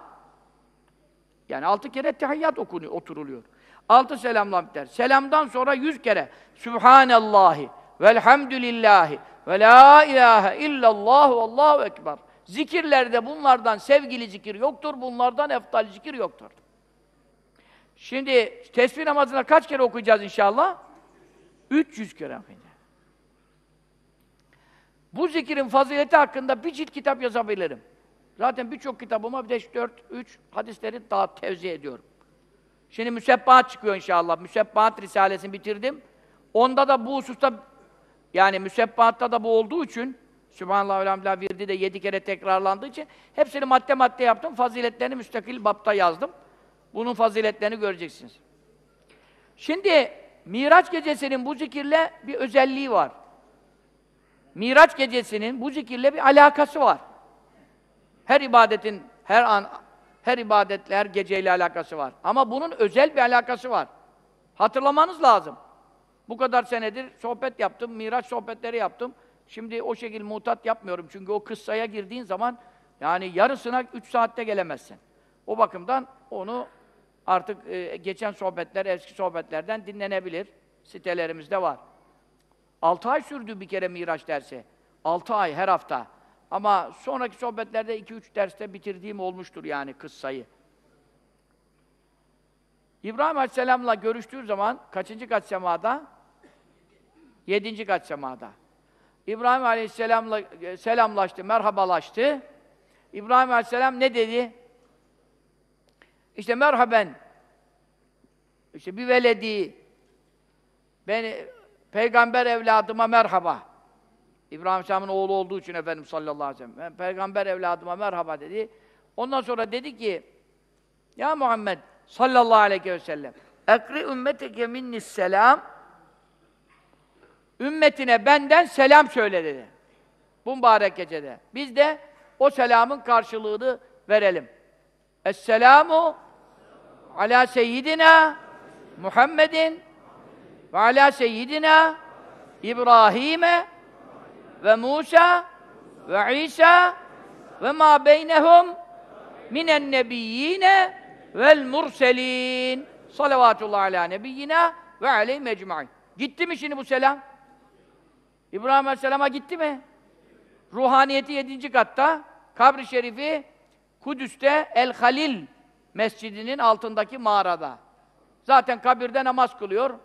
yani 6 kere ettehiyyat okunuyor, oturuluyor. 6 selamla biter. Selamdan sonra 100 kere Sübhanallahi velhamdülillahi ve la ilahe illallah ve allahu ekber. Zikirlerde bunlardan sevgili zikir yoktur, bunlardan eftal zikir yoktur. Şimdi tesbih namazına kaç kere okuyacağız inşallah? 300 kere okuyacağız. Bu zikirin fazileti hakkında bir cilt kitap yazabilirim. Zaten birçok kitabıma 5, 4, 3 hadisleri daha tevzi ediyorum. Şimdi müsebbahat çıkıyor inşallah. Müsebbahat risalesini bitirdim. Onda da bu hususta yani müsebbahatta da bu olduğu için Sübhanallah elhamdülillah virdi de yedi kere tekrarlandığı için hepsini madde madde yaptım. Faziletlerini müstakil bapta yazdım. Bunun faziletlerini göreceksiniz. Şimdi Miraç gecesinin bu zikirle bir özelliği var. Miraç gecesinin bu zikirle bir alakası var. Her ibadetin her an her ibadetle, her geceyle alakası var. Ama bunun özel bir alakası var. Hatırlamanız lazım. Bu kadar senedir sohbet yaptım, Miraç sohbetleri yaptım. Şimdi o şekil mutat yapmıyorum çünkü o kıssaya girdiğin zaman yani yarısına üç saatte gelemezsin. O bakımdan onu artık e, geçen sohbetler, eski sohbetlerden dinlenebilir. Sitelerimizde var. Altı ay sürdü bir kere Miraç dersi. Altı ay her hafta. Ama sonraki sohbetlerde iki üç derste bitirdiğim olmuştur yani kıssayı. İbrahim Aleyhisselam'la görüştüğü zaman kaçıncı kat semada? Yedinci kat semada. İbrahim Aleyhisselam'la e, selamlaştı, merhabalaştı. İbrahim Aleyhisselam ne dedi? İşte merhaben. İşte bir veledi. Beni peygamber evladıma merhaba. İbrahim Aleyhisselam'ın oğlu olduğu için Efendimiz sallallahu aleyhi ve sellem. Peygamber evladıma merhaba dedi. Ondan sonra dedi ki Ya Muhammed sallallahu aleyhi ve sellem ekri ümmeteke minnis selam ümmetine benden selam söyle dedi. Bu mübarek gecede. Biz de o selamın karşılığını verelim. Esselamu ala seyyidina Muhammedin ve ala seyyidina İbrahim'e ve Musa ve İsa ve ma beynehum minen nebiyyine vel murselin salavatullah ala nebiyyina ve aleyhi mecmu'in. Gitti mi şimdi bu selam? İbrahim Aleyhisselam'a gitti mi? Ruhaniyeti yedinci katta, kabri şerifi Kudüs'te El Halil mescidinin altındaki mağarada. Zaten kabirde namaz kılıyor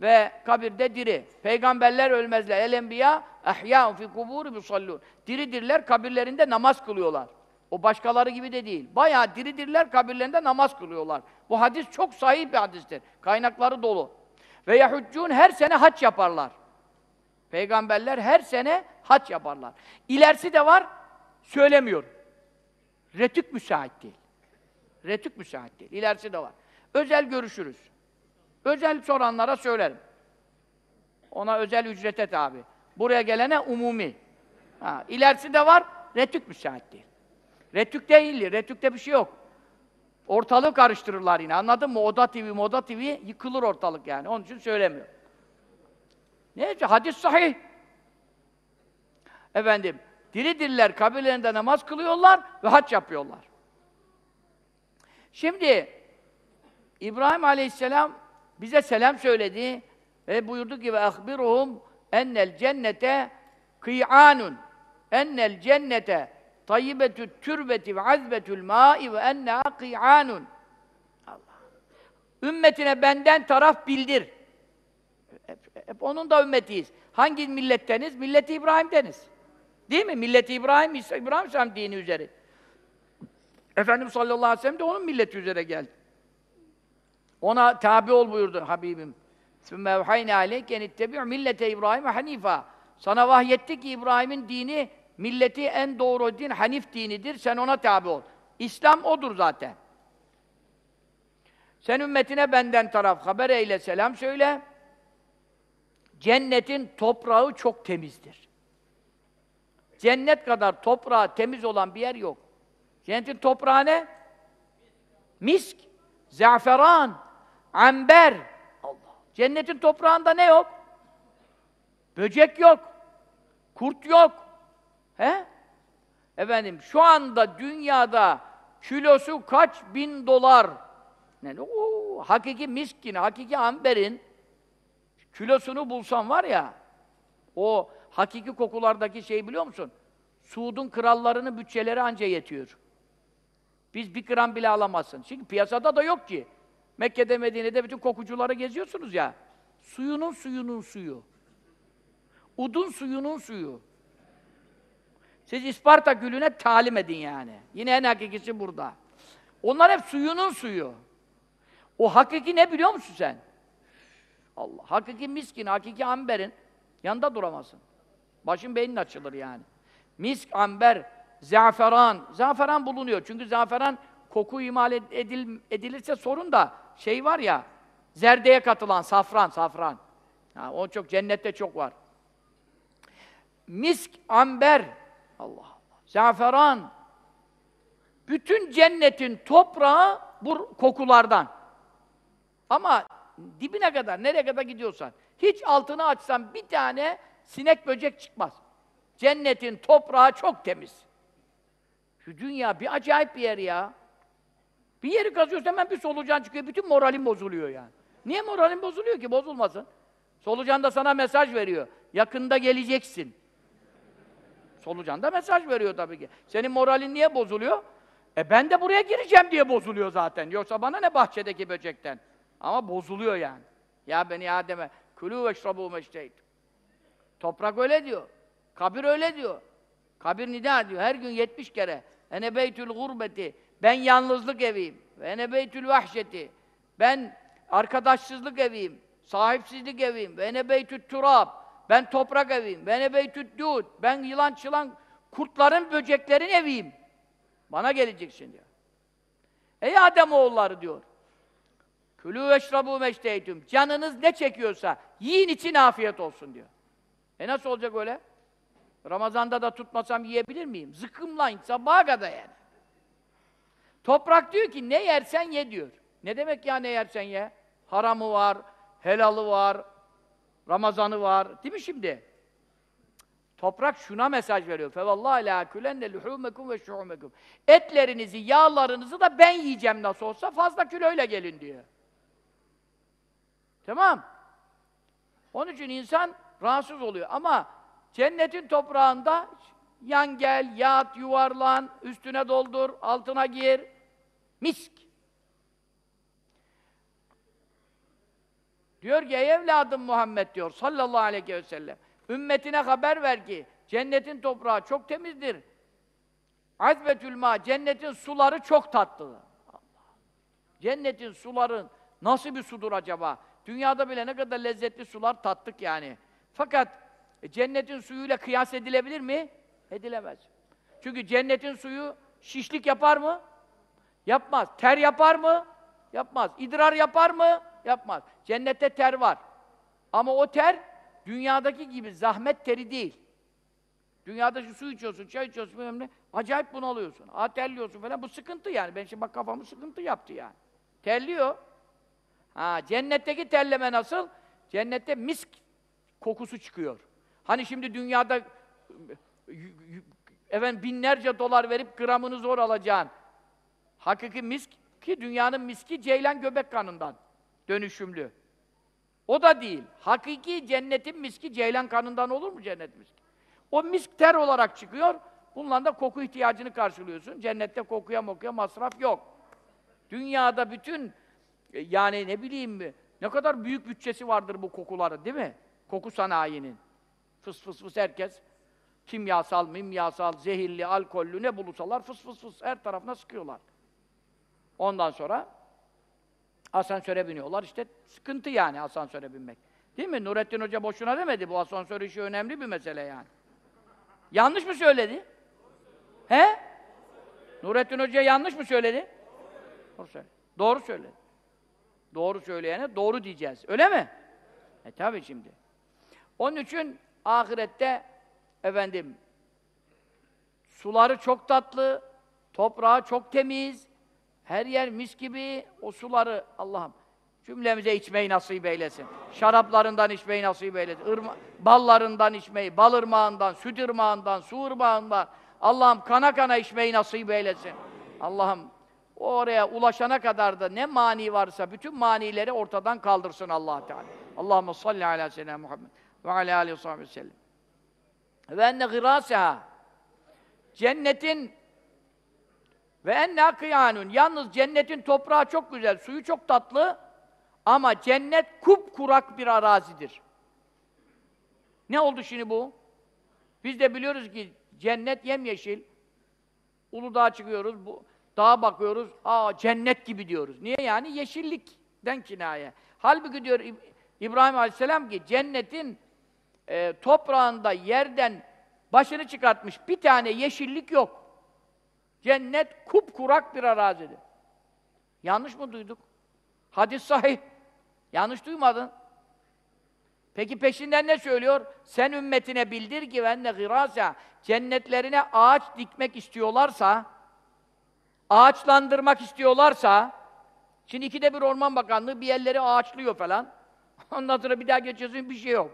ve kabirde diri. Peygamberler ölmezler. El enbiya ehyâun fi kubûri musallûn. Diridirler, kabirlerinde namaz kılıyorlar. O başkaları gibi de değil. Bayağı diridirler, kabirlerinde namaz kılıyorlar. Bu hadis çok sahih bir hadistir. Kaynakları dolu. Ve yahuccûn her sene hac yaparlar. Peygamberler her sene hac yaparlar. İlerisi de var, söylemiyor. Retük müsait değil. Retük müsait değil. İlerisi de var. Özel görüşürüz. Özel soranlara söylerim. Ona özel ücrete tabi. Buraya gelene umumi. Ha, ilerisi de var, retük müsait değil. Retük değil, retükte bir şey yok. Ortalığı karıştırırlar yine, anladın mı? Oda TV, Moda TV yıkılır ortalık yani. Onun için söylemiyor. Neyse, hadis sahih. Efendim, diri diriler kabirlerinde namaz kılıyorlar ve hac yapıyorlar. Şimdi, İbrahim Aleyhisselam bize selam söyledi ve buyurdu ki ve ahbiruhum ennel cennete kıy'anun ennel cennete tayyibetü türbeti ve azbetül ma'i ve enneha kıy'anun Allah. Ümmetine benden taraf bildir. Hep, hep onun da ümmetiyiz. Hangi milletteniz? Milleti İbrahim'deniz. Değil mi? Milleti İbrahim, İbrahim Aleyhisselam dini üzeri. Efendimiz sallallahu aleyhi ve sellem de onun milleti üzere geldi. Ona tabi ol buyurdu Habibim. ثُمَّ اَوْحَيْنَا عَلَيْكَ اَنِ اتَّبِعُ millete İbrahim Hanifa. Sana vahyetti ki İbrahim'in dini, milleti en doğru din Hanif dinidir. Sen ona tabi ol. İslam odur zaten. Sen ümmetine benden taraf haber eyle, selam söyle. Cennetin toprağı çok temizdir. Cennet kadar toprağı temiz olan bir yer yok. Cennetin toprağı ne? Misk, zaferan, amber. Allah. Cennetin toprağında ne yok? Böcek yok. Kurt yok. He? Efendim şu anda dünyada kilosu kaç bin dolar? Ne? Oo, hakiki miskin, hakiki amberin kilosunu bulsam var ya, o hakiki kokulardaki şey biliyor musun? Suud'un krallarının bütçeleri anca yetiyor. Biz bir gram bile alamazsın. Çünkü piyasada da yok ki. Mekke'de, Medine'de bütün kokucuları geziyorsunuz ya. Suyunun suyunun suyu. Udun suyunun suyu. Siz İsparta gülüne talim edin yani. Yine en hakikisi burada. Onlar hep suyunun suyu. O hakiki ne biliyor musun sen? Allah. Hakiki miskin, hakiki amberin yanında duramazsın. Başın beynin açılır yani. Misk, amber, zaferan. Zaferan bulunuyor. Çünkü zaferan koku imal edil, edilirse sorun da şey var ya, zerdeye katılan safran, safran. Ha, o çok cennette çok var. Misk, amber. Allah Allah. Zaferan. Bütün cennetin toprağı bu kokulardan. Ama dibine kadar, nereye kadar gidiyorsan, hiç altını açsan bir tane sinek böcek çıkmaz. Cennetin toprağı çok temiz. Şu dünya bir acayip bir yer ya. Bir yeri kazıyorsun hemen bir solucan çıkıyor, bütün moralin bozuluyor yani. Niye moralin bozuluyor ki? Bozulmasın. Solucan da sana mesaj veriyor. Yakında geleceksin. Solucan da mesaj veriyor tabii ki. Senin moralin niye bozuluyor? E ben de buraya gireceğim diye bozuluyor zaten. Yoksa bana ne bahçedeki böcekten? Ama bozuluyor yani. Ya beni Adem'e külü ve şrabu meşteyt. Toprak öyle diyor. Kabir öyle diyor. Kabir nida diyor. Her gün 70 kere. Ene beytül gurbeti. Ben yalnızlık eviyim. Ve ene beytül vahşeti. Ben arkadaşsızlık eviyim. Sahipsizlik eviyim. Ve ene beytül turab. Ben toprak eviyim. Ve ene beytül dud. Ben yılan çılan kurtların, böceklerin eviyim. Bana geleceksin diyor. Ey Adem oğulları diyor. Külü veşrabu meşteytüm. Canınız ne çekiyorsa yiyin için afiyet olsun diyor. E nasıl olacak öyle? Ramazanda da tutmasam yiyebilir miyim? Zıkkımlayın sabaha kadar yani. Toprak diyor ki ne yersen ye diyor. Ne demek ya ne yersen ye? Haramı var, helalı var, Ramazanı var. Değil mi şimdi? Toprak şuna mesaj veriyor. Fevallahi la kulenne luhumekum ve şuhumekum. Etlerinizi, yağlarınızı da ben yiyeceğim nasıl olsa fazla kiloyla gelin diyor. Tamam. Onun için insan rahatsız oluyor. Ama cennetin toprağında yan gel, yat, yuvarlan, üstüne doldur, altına gir. Misk. Diyor ki ey evladım Muhammed diyor sallallahu aleyhi ve sellem. Ümmetine haber ver ki cennetin toprağı çok temizdir. Azbetül ma, cennetin suları çok tatlı. Cennetin suların nasıl bir sudur acaba? Dünyada bile ne kadar lezzetli sular tattık yani. Fakat e, cennetin suyuyla kıyas edilebilir mi? Edilemez. Çünkü cennetin suyu şişlik yapar mı? Yapmaz. Ter yapar mı? Yapmaz. İdrar yapar mı? Yapmaz. Cennette ter var. Ama o ter dünyadaki gibi zahmet teri değil. Dünyada şu su içiyorsun, çay içiyorsun bilmem ne, acayip bunalıyorsun. Ha terliyorsun falan, bu sıkıntı yani. Ben şimdi bak kafamı sıkıntı yaptı yani. Terliyor. Ha, cennetteki terleme nasıl? Cennette misk kokusu çıkıyor. Hani şimdi dünyada efendim binlerce dolar verip gramını zor alacağın hakiki misk ki dünyanın miski ceylan göbek kanından dönüşümlü. O da değil. Hakiki cennetin miski ceylan kanından olur mu cennet miski? O misk ter olarak çıkıyor. Bununla da koku ihtiyacını karşılıyorsun. Cennette kokuya mokuya masraf yok. Dünyada bütün e, yani ne bileyim Ne kadar büyük bütçesi vardır bu kokuları değil mi? Koku sanayinin. Fıs fıs fıs herkes kimyasal, mimyasal, zehirli, alkollü ne bulursalar fıs fıs fıs her tarafına sıkıyorlar. Ondan sonra asansöre biniyorlar. İşte sıkıntı yani asansöre binmek. Değil mi? Nurettin Hoca boşuna demedi. Bu asansör işi önemli bir mesele yani. Yanlış mı söyledi? He? Nurettin Hoca yanlış mı söyledi? Doğru söyledi. Doğru söyledi. Doğru söyleyene doğru diyeceğiz. Öyle mi? E tabi şimdi. Onun için ahirette efendim suları çok tatlı, toprağı çok temiz, her yer mis gibi o suları Allah'ım cümlemize içmeyi nasip eylesin. Şaraplarından içmeyi nasip eylesin. Irma, ballarından içmeyi, bal ırmağından, süt ırmağından, su ırmağından Allah'ım kana kana içmeyi nasip eylesin. Allah'ım oraya ulaşana kadar da ne mani varsa bütün manileri ortadan kaldırsın Allah Teala. Allahumme salli ala seyyidina Muhammed ve ala alihi ve sellem. Ve enne gırâseha cennetin ve enne kıyanun yalnız cennetin toprağı çok güzel, suyu çok tatlı ama cennet kupkurak bir arazidir. Ne oldu şimdi bu? Biz de biliyoruz ki cennet yemyeşil. Uludağ'a çıkıyoruz, bu dağa bakıyoruz, aa cennet gibi diyoruz. Niye yani? Yeşillikten kinaye. Halbuki diyor İbrahim Aleyhisselam ki cennetin e, toprağında yerden başını çıkartmış bir tane yeşillik yok. Cennet kupkurak bir arazidir. Yanlış mı duyduk? Hadis sahih. Yanlış duymadın. Peki peşinden ne söylüyor? Sen ümmetine bildir ki venne gırasa cennetlerine ağaç dikmek istiyorlarsa ağaçlandırmak istiyorlarsa şimdi ikide bir Orman Bakanlığı bir yerleri ağaçlıyor falan. Ondan sonra bir daha geçiyorsun bir şey yok.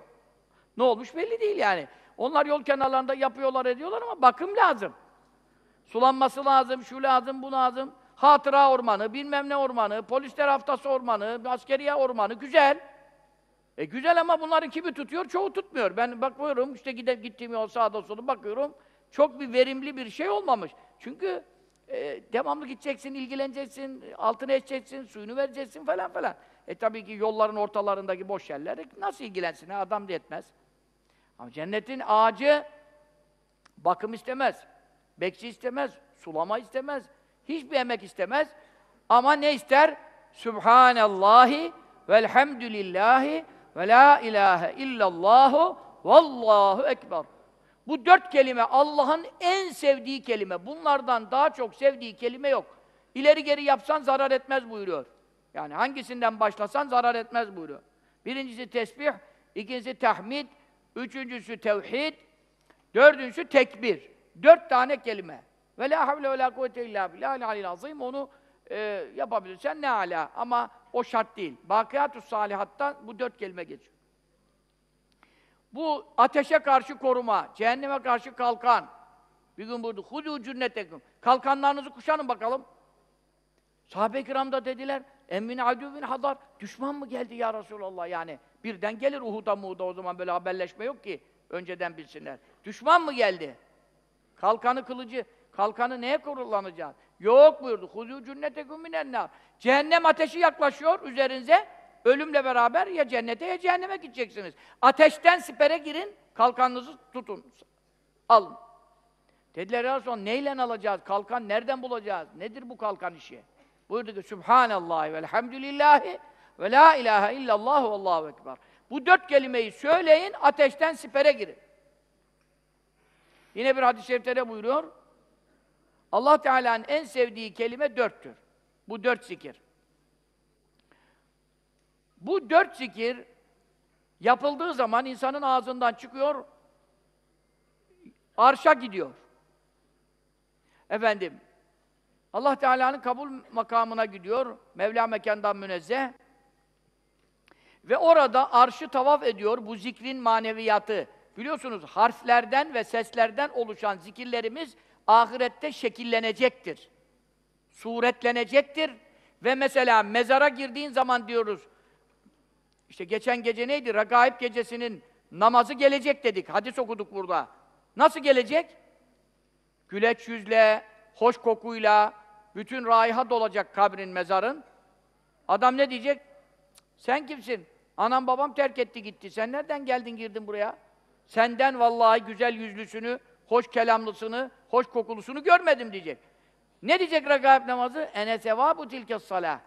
Ne olmuş belli değil yani. Onlar yol kenarlarında yapıyorlar ediyorlar ama bakım lazım. Sulanması lazım, şu lazım, bu lazım. Hatıra ormanı, bilmem ne ormanı, polisler haftası ormanı, askeriye ormanı, güzel. E güzel ama bunların kimi tutuyor? Çoğu tutmuyor. Ben bakıyorum, işte gidip gittiğim yol sağda solda bakıyorum. Çok bir verimli bir şey olmamış. Çünkü e, devamlı gideceksin, ilgileneceksin, altını edeceksin, suyunu vereceksin falan falan. E tabii ki yolların ortalarındaki boş yerler nasıl ilgilensin? Ha, adam da etmez. Ama cennetin ağacı bakım istemez. Bekçi istemez, sulama istemez, hiçbir emek istemez. Ama ne ister? Sübhanallahi velhamdülillahi ve la ilahe illallahu vallahu ekber. Bu dört kelime Allah'ın en sevdiği kelime. Bunlardan daha çok sevdiği kelime yok. İleri geri yapsan zarar etmez buyuruyor. Yani hangisinden başlasan zarar etmez buyuruyor. Birincisi tesbih, ikincisi tahmid, üçüncüsü tevhid, dördüncüsü tekbir. Dört tane kelime. Ve la havle ve la kuvvete illa billahil alil azim. Onu e, yapabilirsen ne ala. Ama o şart değil. Bakiyatü salihattan bu dört kelime geçiyor. Bu ateşe karşı koruma, cehenneme karşı kalkan. Bir gün buyurdu. Hudû cünnetekum. Kalkanlarınızı kuşanın bakalım. Sahabe-i kiram da dediler. Emmin adüvün hadar. Düşman mı geldi ya Resulallah yani? Birden gelir Uhud'a Muğda o zaman böyle haberleşme yok ki. Önceden bilsinler. Düşman mı geldi? Kalkanı kılıcı, kalkanı neye kullanacağız? Yok buyurdu. Huzû cünneteküm minennâr. Cehennem ateşi yaklaşıyor üzerinize. Ölümle beraber ya cennete ya cehenneme gideceksiniz. Ateşten sipere girin, kalkanınızı tutun. Alın. Dediler ya son neyle alacağız? Kalkan nereden bulacağız? Nedir bu kalkan işi? Buyurdu ki Sübhanallah ve elhamdülillahi ve la ilahe illallah ve allahu ekber. Bu dört kelimeyi söyleyin, ateşten sipere girin. Yine bir hadis-i şerifte buyuruyor. Allah Teala'nın en sevdiği kelime dörttür. Bu dört zikir. Bu dört zikir yapıldığı zaman insanın ağzından çıkıyor, arşa gidiyor. Efendim, Allah Teala'nın kabul makamına gidiyor, Mevla mekandan münezzeh. Ve orada arşı tavaf ediyor, bu zikrin maneviyatı. Biliyorsunuz harflerden ve seslerden oluşan zikirlerimiz ahirette şekillenecektir. Suretlenecektir. Ve mesela mezara girdiğin zaman diyoruz, işte geçen gece neydi? Regaib gecesinin namazı gelecek dedik. Hadis okuduk burada. Nasıl gelecek? Güleç yüzle, hoş kokuyla, bütün raiha dolacak kabrin, mezarın. Adam ne diyecek? Sen kimsin? Anam babam terk etti gitti. Sen nereden geldin girdin buraya? Senden vallahi güzel yüzlüsünü, hoş kelamlısını, hoş kokulusunu görmedim diyecek. Ne diyecek regaib namazı? Ene sevabu tilke salah.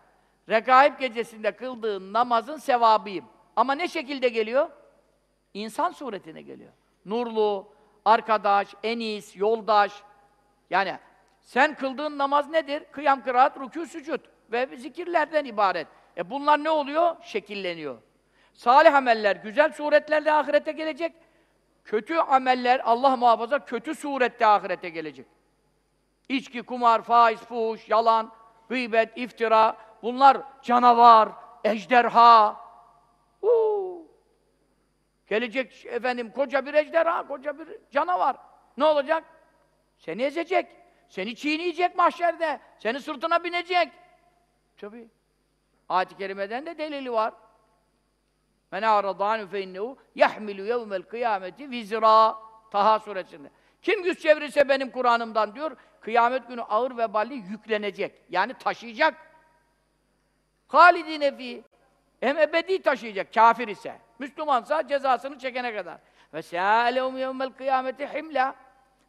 Regaib gecesinde kıldığın namazın sevabıyım. Ama ne şekilde geliyor? İnsan suretine geliyor. Nurlu, arkadaş, enis, yoldaş. Yani sen kıldığın namaz nedir? Kıyam, kıraat, rükû, sücud ve zikirlerden ibaret. E bunlar ne oluyor? Şekilleniyor. Salih ameller güzel suretlerle ahirete gelecek. Kötü ameller Allah muhafaza kötü surette ahirete gelecek. İçki, kumar, faiz, fuhuş, yalan, gıybet, iftira, bunlar canavar, ejderha. Uuu. Gelecek efendim koca bir ejderha, koca bir canavar. Ne olacak? Seni ezecek. Seni çiğneyecek mahşerde. Seni sırtına binecek. Tabii. Ayet-i kerimeden de delili var. Men a'radânu fe innehu yahmilu yevmel kıyameti vizra. Taha suresinde. Kim yüz çevirirse benim Kur'an'ımdan diyor, kıyamet günü ağır veballi yüklenecek. Yani taşıyacak. Halidine fi. Hem ebedi taşıyacak kafir ise. Müslümansa cezasını çekene kadar. Ve sâlehum yevmel kıyameti himla.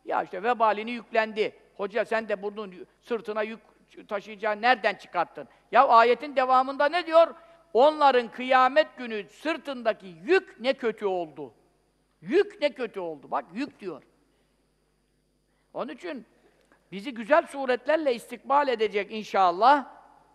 Ya işte vebalini yüklendi. Hoca sen de bunun sırtına yük taşıyacağını nereden çıkarttın? Ya ayetin devamında ne diyor? Onların kıyamet günü sırtındaki yük ne kötü oldu. Yük ne kötü oldu. Bak yük diyor. Onun için bizi güzel suretlerle istikbal edecek inşallah.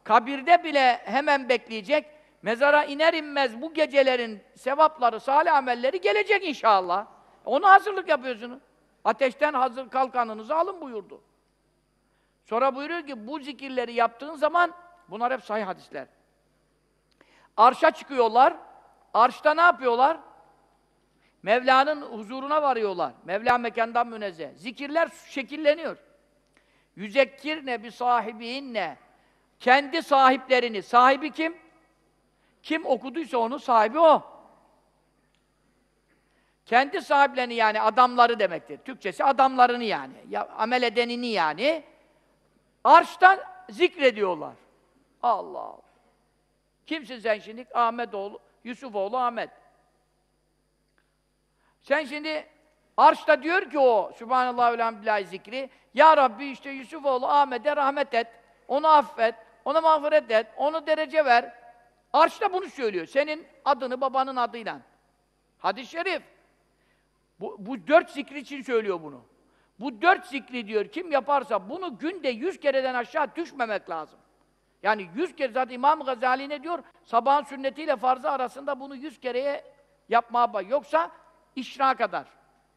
Kabirde bile hemen bekleyecek. Mezara iner inmez bu gecelerin sevapları, salih amelleri gelecek inşallah. Onu hazırlık yapıyorsunuz. Ateşten hazır kalkanınızı alın buyurdu. Sonra buyuruyor ki bu zikirleri yaptığın zaman bunlar hep sahih hadisler. Arşa çıkıyorlar. Arşta ne yapıyorlar? Mevla'nın huzuruna varıyorlar. Mevla mekandan münezzeh. Zikirler şekilleniyor. Yüzekkirne bi sahibihinne. Kendi sahiplerini. Sahibi kim? Kim okuduysa onu sahibi o. Kendi sahiplerini yani adamları demektir. Türkçesi adamlarını yani. Ya, amel edenini yani. Arştan zikrediyorlar. Allah Allah. Kimsin sen şimdi? Ahmetoğlu, Yusufoğlu Ahmet. Sen şimdi arşta diyor ki o Sübhanallah ve Elhamdülillah zikri Ya Rabbi işte Yusufoğlu Ahmet'e rahmet et, onu affet, ona mağfiret et, onu derece ver. Arşta bunu söylüyor. Senin adını babanın adıyla. Hadis-i şerif. Bu, bu dört zikri için söylüyor bunu. Bu dört zikri diyor, kim yaparsa bunu günde yüz kereden aşağı düşmemek lazım. Yani yüz kere, zaten İmam Gazali ne diyor? Sabahın sünnetiyle farzı arasında bunu yüz kereye yapmaya bak. Yoksa işra kadar.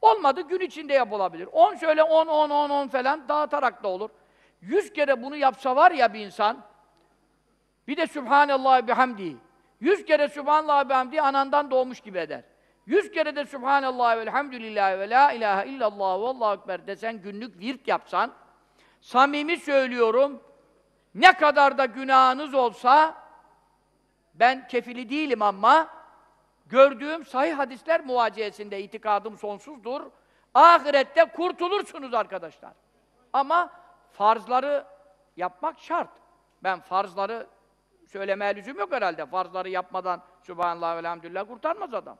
Olmadı, gün içinde yapılabilir. On şöyle on, on, on, on falan dağıtarak da olur. Yüz kere bunu yapsa var ya bir insan, bir de Sübhanallah bihamdi. Yüz kere Sübhanallah bihamdi anandan doğmuş gibi eder. Yüz kere de Sübhanallah ve elhamdülillah ve la ilahe illallah ve allahu ekber desen günlük virt yapsan, samimi söylüyorum, ne kadar da günahınız olsa, ben kefili değilim ama, gördüğüm sahih hadisler muvaciyesinde itikadım sonsuzdur. Ahirette kurtulursunuz arkadaşlar. Ama farzları yapmak şart. Ben farzları söylemeye lüzum yok herhalde. Farzları yapmadan Sübhanallah ve elhamdülillah kurtarmaz adam.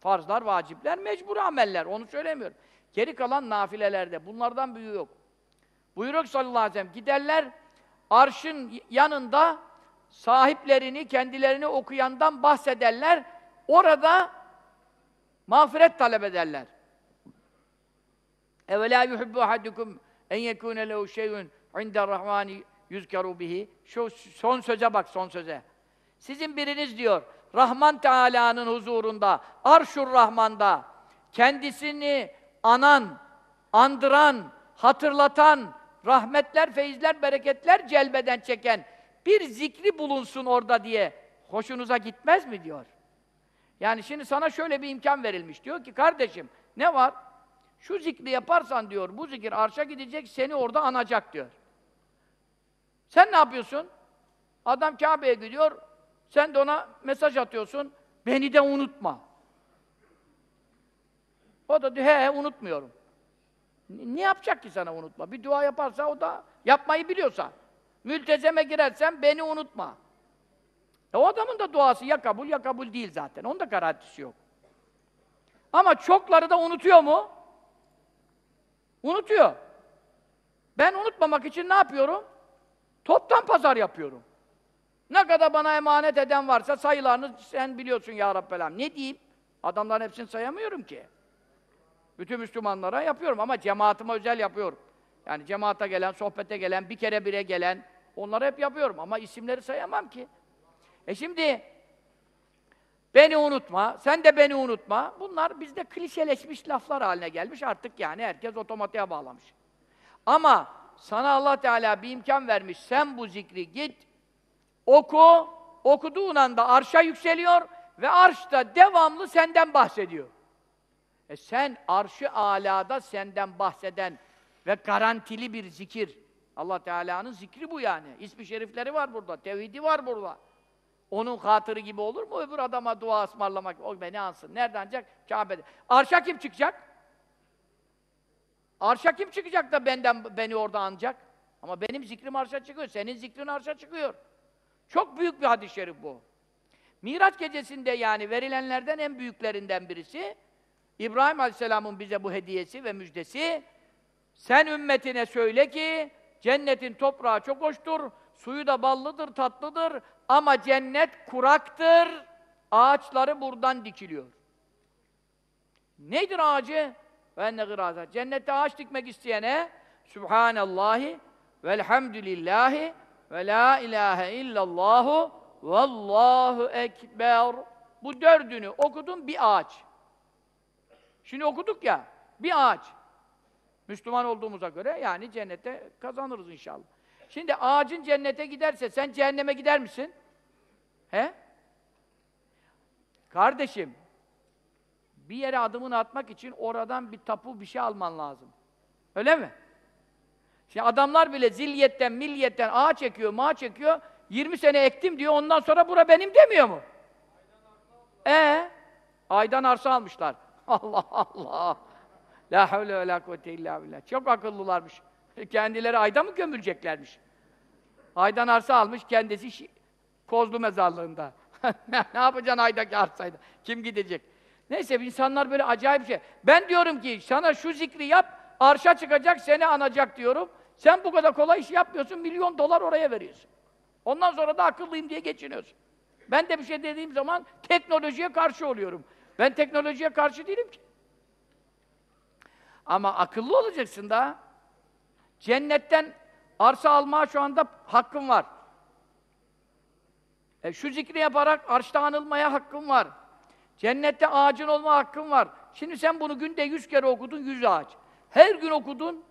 Farzlar, vacipler, mecbur ameller. Onu söylemiyorum. Geri kalan nafilelerde. Bunlardan büyüğü yok. Buyuruyor sallallahu aleyhi ve sellem, giderler arşın yanında sahiplerini, kendilerini okuyandan bahsederler. Orada mağfiret talep ederler. Evvela yuhibbu ahadukum en yekune lehu şey'un inde rahmani yüzkeru bihi. Şu son söze bak, son söze. Sizin biriniz diyor, Rahman Teala'nın huzurunda, Arşur Rahman'da kendisini anan, andıran, hatırlatan, rahmetler, feyizler, bereketler celbeden çeken bir zikri bulunsun orada diye hoşunuza gitmez mi diyor. Yani şimdi sana şöyle bir imkan verilmiş. Diyor ki kardeşim ne var? Şu zikri yaparsan diyor, bu zikir arşa gidecek, seni orada anacak diyor. Sen ne yapıyorsun? Adam Kabe'ye gidiyor, sen de ona mesaj atıyorsun, beni de unutma. O da diyor, he unutmuyorum. Ne yapacak ki sana unutma? Bir dua yaparsa o da yapmayı biliyorsa. Mültezeme girersen beni unutma. E o adamın da duası ya kabul ya kabul değil zaten. Onun da garantisi yok. Ama çokları da unutuyor mu? Unutuyor. Ben unutmamak için ne yapıyorum? Toptan pazar yapıyorum. Ne kadar bana emanet eden varsa sayılarını sen biliyorsun ya Rabbelem. Ne diyeyim? Adamların hepsini sayamıyorum ki. Bütün Müslümanlara yapıyorum ama cemaatime özel yapıyorum. Yani cemaate gelen, sohbete gelen, bir kere bire gelen, onları hep yapıyorum ama isimleri sayamam ki. E şimdi beni unutma, sen de beni unutma. Bunlar bizde klişeleşmiş laflar haline gelmiş artık yani herkes otomatiğe bağlamış. Ama sana Allah Teala bir imkan vermiş. Sen bu zikri git, oku, okuduğun anda arşa yükseliyor ve arşta devamlı senden bahsediyor. E sen arşı alada senden bahseden ve garantili bir zikir. Allah Teala'nın zikri bu yani. İsmi şerifleri var burada, tevhidi var burada. Onun hatırı gibi olur mu öbür adama dua ısmarlamak? O beni ansın. Nereden ancak? Kabe'de. Arşa kim çıkacak? Arşa kim çıkacak da benden beni orada anacak? Ama benim zikrim arşa çıkıyor, senin zikrin arşa çıkıyor. Çok büyük bir hadis-i şerif bu. Miraç gecesinde yani verilenlerden en büyüklerinden birisi İbrahim Aleyhisselam'ın bize bu hediyesi ve müjdesi sen ümmetine söyle ki cennetin toprağı çok hoştur, suyu da ballıdır, tatlıdır ama cennet kuraktır. Ağaçları buradan dikiliyor. Nedir ağacı? Cennette ağaç dikmek isteyene Subhanallahi velhamdülillahi ve la ilahe illallahu vallahu ekber. Bu dördünü okudun bir ağaç. Şimdi okuduk ya, bir ağaç. Müslüman olduğumuza göre yani cennete kazanırız inşallah. Şimdi ağacın cennete giderse sen cehenneme gider misin? He? Kardeşim, bir yere adımını atmak için oradan bir tapu bir şey alman lazım. Öyle mi? Şimdi adamlar bile zilyetten, milliyetten ağ çekiyor, mağ çekiyor. 20 sene ektim diyor, ondan sonra bura benim demiyor mu? Ee, aydan arsa almışlar. Allah Allah! La havle ve la kuvvete illa billah. Çok akıllılarmış. Kendileri ayda mı gömüleceklermiş? Aydan arsa almış, kendisi Kozlu mezarlığında. ne yapacaksın aydaki arsaydı? Kim gidecek? Neyse insanlar böyle acayip şey. Ben diyorum ki sana şu zikri yap, arşa çıkacak, seni anacak diyorum. Sen bu kadar kolay iş yapmıyorsun, milyon dolar oraya veriyorsun. Ondan sonra da akıllıyım diye geçiniyorsun. Ben de bir şey dediğim zaman teknolojiye karşı oluyorum. Ben teknolojiye karşı değilim ki. Ama akıllı olacaksın da. Cennetten arsa almaya şu anda hakkın var. E, şu zikri yaparak arşta anılmaya hakkın var. Cennette ağacın olma hakkın var. Şimdi sen bunu günde yüz kere okudun, yüz ağaç. Her gün okudun,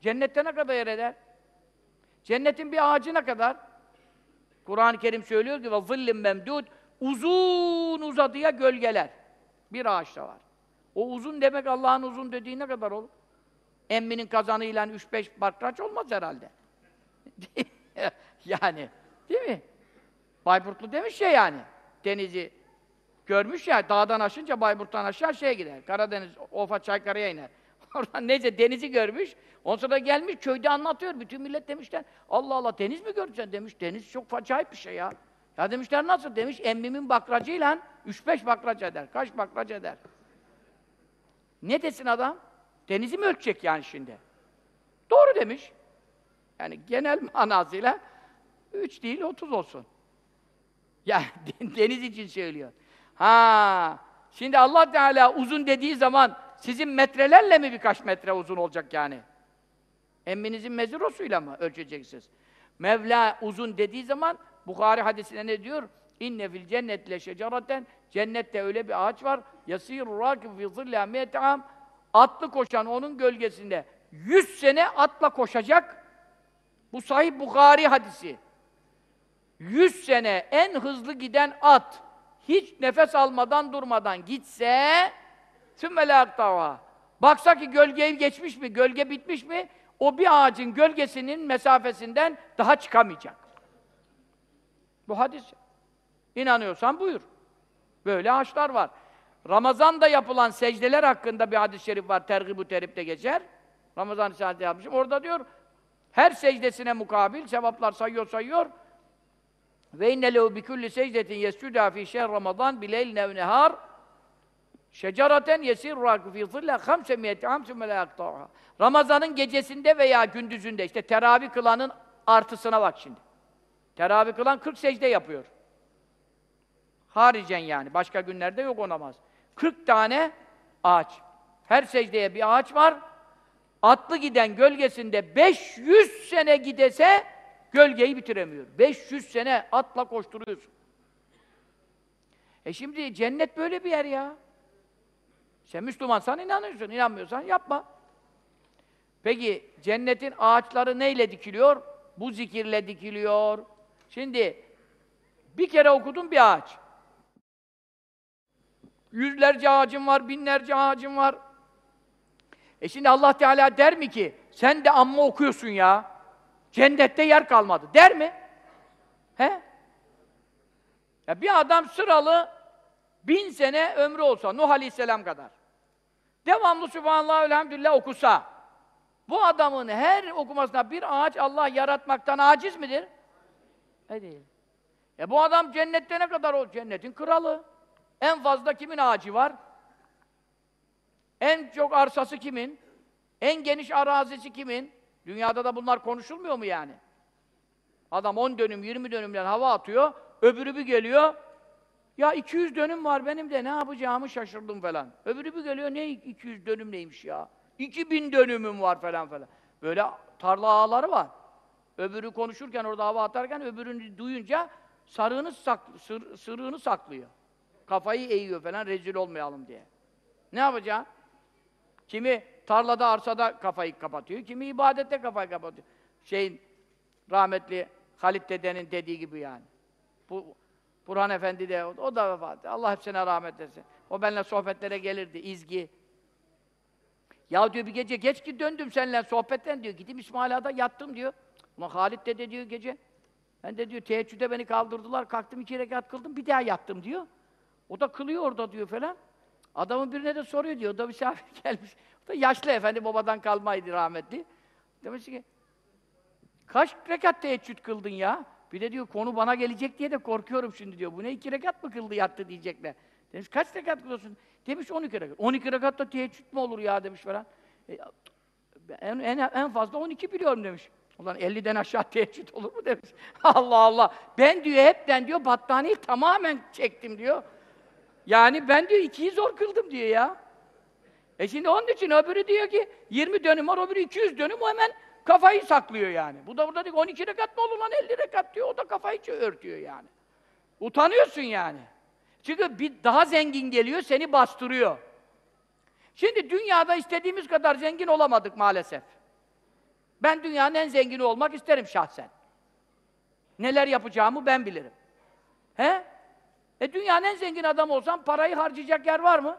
cennette ne kadar yer eder? Cennetin bir ağacı ne kadar? Kur'an-ı Kerim söylüyor ki وَظِلِّمْ memdud Uzun uzadıya gölgeler. Bir ağaçta var. O uzun demek Allah'ın uzun dediği ne kadar olur? Emminin kazanıyla üç beş bakraç olmaz herhalde. yani, değil mi? Bayburtlu demiş ya yani. Denizi görmüş ya, dağdan aşınca Bayburt'tan aşağı şeye gider. Karadeniz, Ofa, Çaykara'ya iner. Oradan neyse denizi görmüş. Ondan sonra gelmiş köyde anlatıyor. Bütün millet demişler, Allah Allah deniz mi göreceksin demiş. Deniz çok acayip bir şey ya. Ya demişler nasıl demiş, emmimin bakracıyla üç beş bakraç eder. Kaç bakraç eder? Ne desin adam? Denizi mi ölçecek yani şimdi? Doğru demiş. Yani genel manasıyla üç değil otuz olsun. Ya deniz için söylüyor. Ha, şimdi Allah Teala uzun dediği zaman sizin metrelerle mi birkaç metre uzun olacak yani? Emminizin mezurosuyla mı ölçeceksiniz? Mevla uzun dediği zaman Bukhari hadisinde ne diyor? İnne fil cennetle şeceraten cennette öyle bir ağaç var. Yasiru rakib fi zilla mi'te Atlı koşan onun gölgesinde 100 sene atla koşacak. Bu sahih Bukhari hadisi. 100 sene en hızlı giden at hiç nefes almadan durmadan gitse sümmelaktava. Baksa ki gölgeyi geçmiş mi, gölge bitmiş mi? O bir ağacın gölgesinin mesafesinden daha çıkamayacak. Bu hadis. İnanıyorsan buyur. Böyle ağaçlar var. Ramazan'da yapılan secdeler hakkında bir hadis-i şerif var. Tergib-ü Terip'te geçer. Ramazan Risalesi yapmışım. Orada diyor, her secdesine mukabil sevaplar sayıyor sayıyor. Ve inne lehu bi kulli secdetin yescuda fi şehr Ramazan bi leylin ev nehar şeceraten yesirru fi zilla 500 am sümme. Ramazanın gecesinde veya gündüzünde işte teravih kılanın artısına bak şimdi. Teravih kılan 40 secde yapıyor. Haricen yani. Başka günlerde yok o namaz. 40 tane ağaç. Her secdeye bir ağaç var. Atlı giden gölgesinde 500 sene gidese gölgeyi bitiremiyor. 500 sene atla koşturuyorsun. E şimdi cennet böyle bir yer ya. Sen Müslümansan inanıyorsun, inanmıyorsan yapma. Peki cennetin ağaçları neyle dikiliyor? Bu zikirle dikiliyor. Şimdi bir kere okudun bir ağaç. Yüzlerce ağacım var, binlerce ağacım var. E şimdi Allah Teala der mi ki, sen de amma okuyorsun ya, cennette yer kalmadı, der mi? He? Ya bir adam sıralı bin sene ömrü olsa, Nuh Aleyhisselam kadar, devamlı Sübhanallah, Elhamdülillah okusa, bu adamın her okumasına bir ağaç Allah yaratmaktan aciz midir? E değil. E bu adam cennette ne kadar o? Cennetin kralı. En fazla kimin ağacı var? En çok arsası kimin? En geniş arazisi kimin? Dünyada da bunlar konuşulmuyor mu yani? Adam 10 dönüm, 20 dönümden hava atıyor, öbürü bir geliyor, ya 200 dönüm var benim de ne yapacağımı şaşırdım falan. Öbürü bir geliyor, ne 200 dönüm neymiş ya? 2000 dönümüm var falan falan. Böyle tarla ağları var. Öbürü konuşurken, orada hava atarken, öbürünü duyunca sarığını sak, sır, sırrını saklıyor. Kafayı eğiyor falan, rezil olmayalım diye. Ne yapacaksın? Kimi tarlada, arsada kafayı kapatıyor, kimi ibadette kafayı kapatıyor. Şeyin, rahmetli Halit dedenin dediği gibi yani. Bu Burhan Efendi de, o da vefat. Allah hepsine rahmet etsin. O benimle sohbetlere gelirdi, izgi. Ya diyor bir gece geç ki döndüm seninle sohbetten diyor. Gidip İsmail Ağa'da yattım diyor. Ulan Halit dede diyor gece. Ben de diyor teheccüde beni kaldırdılar. Kalktım iki rekat kıldım. Bir daha yattım diyor. O da kılıyor orada diyor falan. Adamın birine de soruyor diyor. O da misafir gelmiş. O da yaşlı efendi babadan kalmaydı rahmetli. Demiş ki kaç rekat teheccüd kıldın ya? Bir de diyor konu bana gelecek diye de korkuyorum şimdi diyor. Bu ne iki rekat mı kıldı yattı diyecekler. Demiş kaç rekat kılıyorsun? Demiş 12 rekat. 12 rekatta teheccüd mü olur ya demiş falan. E, en, en, en fazla 12 biliyorum demiş. Ulan 50'den aşağı teheccüd olur mu demiş. Allah Allah. Ben diyor hepten diyor battaniyeyi tamamen çektim diyor. Yani ben diyor ikiyi zor kıldım diyor ya. E şimdi onun için öbürü diyor ki 20 dönüm var, öbürü 200 dönüm o hemen kafayı saklıyor yani. Bu da burada diyor 12 rekat mı olur lan 50 rekat diyor. O da kafayı örtüyor yani. Utanıyorsun yani. Çünkü bir daha zengin geliyor, seni bastırıyor. Şimdi dünyada istediğimiz kadar zengin olamadık maalesef. Ben dünyanın en zengini olmak isterim şahsen. Neler yapacağımı ben bilirim. He? E dünyanın en zengin adam olsam parayı harcayacak yer var mı?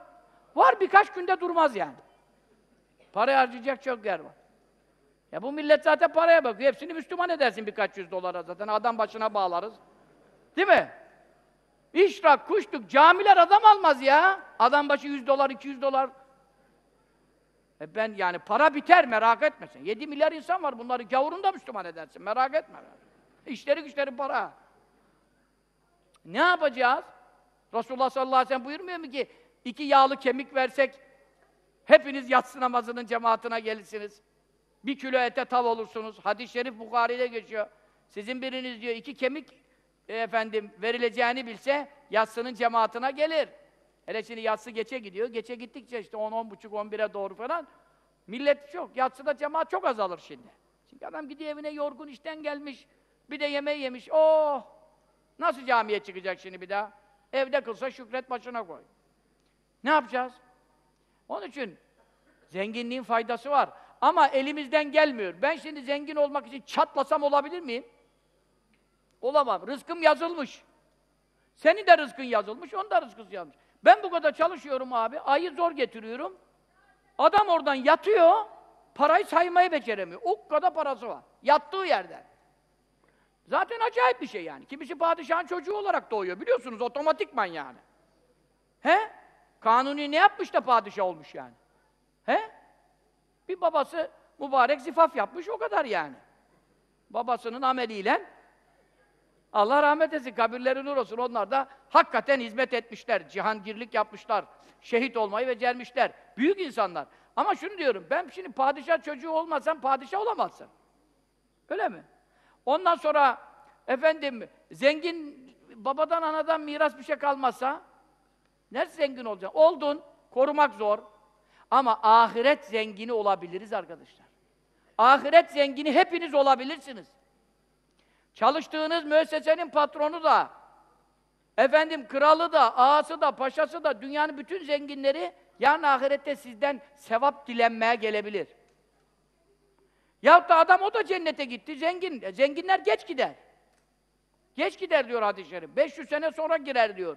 Var birkaç günde durmaz yani. Parayı harcayacak çok yer var. Ya bu millet zaten paraya bakıyor. Hepsini Müslüman edersin birkaç yüz dolara zaten. Adam başına bağlarız. Değil mi? İşrak, kuşluk, camiler adam almaz ya. Adam başı 100 dolar, 200 dolar. E ben yani para biter merak etmesin. 7 milyar insan var bunları gavurunu da Müslüman edersin merak etme. İşleri güçleri para. Ne yapacağız? Resulullah sallallahu aleyhi ve sellem buyurmuyor mu ki iki yağlı kemik versek hepiniz yatsı namazının cemaatine gelirsiniz. Bir kilo ete tav olursunuz. Hadis-i şerif Bukhari'de geçiyor. Sizin biriniz diyor iki kemik e, efendim verileceğini bilse yatsının cemaatine gelir. Hele şimdi yatsı geçe gidiyor. Geçe gittikçe işte 10, 10 buçuk, 11'e doğru falan millet çok. Yatsıda cemaat çok azalır şimdi. Çünkü adam gidiyor evine yorgun işten gelmiş. Bir de yemeği yemiş. Oh! Nasıl camiye çıkacak şimdi bir daha? Evde kılsa şükret başına koy. Ne yapacağız? Onun için zenginliğin faydası var. Ama elimizden gelmiyor. Ben şimdi zengin olmak için çatlasam olabilir miyim? Olamam. Rızkım yazılmış. Senin de rızkın yazılmış, onun da rızkısı yazılmış. Ben bu kadar çalışıyorum abi, ayı zor getiriyorum. Adam oradan yatıyor, parayı saymayı beceremiyor. O kadar parası var. Yattığı yerde. Zaten acayip bir şey yani. Kimisi padişahın çocuğu olarak doğuyor. Biliyorsunuz otomatikman yani. He? Kanuni ne yapmış da padişah olmuş yani? He? Bir babası mübarek zifaf yapmış o kadar yani. Babasının ameliyle Allah rahmet etsin, kabirleri nur olsun. Onlar da hakikaten hizmet etmişler, cihangirlik yapmışlar, şehit olmayı becermişler. Büyük insanlar. Ama şunu diyorum, ben şimdi padişah çocuğu olmasam padişah olamazsın. Öyle mi? Ondan sonra efendim zengin babadan anadan miras bir şey kalmazsa nerede zengin olacaksın? Oldun, korumak zor. Ama ahiret zengini olabiliriz arkadaşlar. Ahiret zengini hepiniz olabilirsiniz. Çalıştığınız müessesenin patronu da, efendim kralı da, ağası da, paşası da, dünyanın bütün zenginleri yarın ahirette sizden sevap dilenmeye gelebilir. Yahut da adam o da cennete gitti, zengin. E, zenginler geç gider. Geç gider diyor hadis-i şerif. 500 sene sonra girer diyor.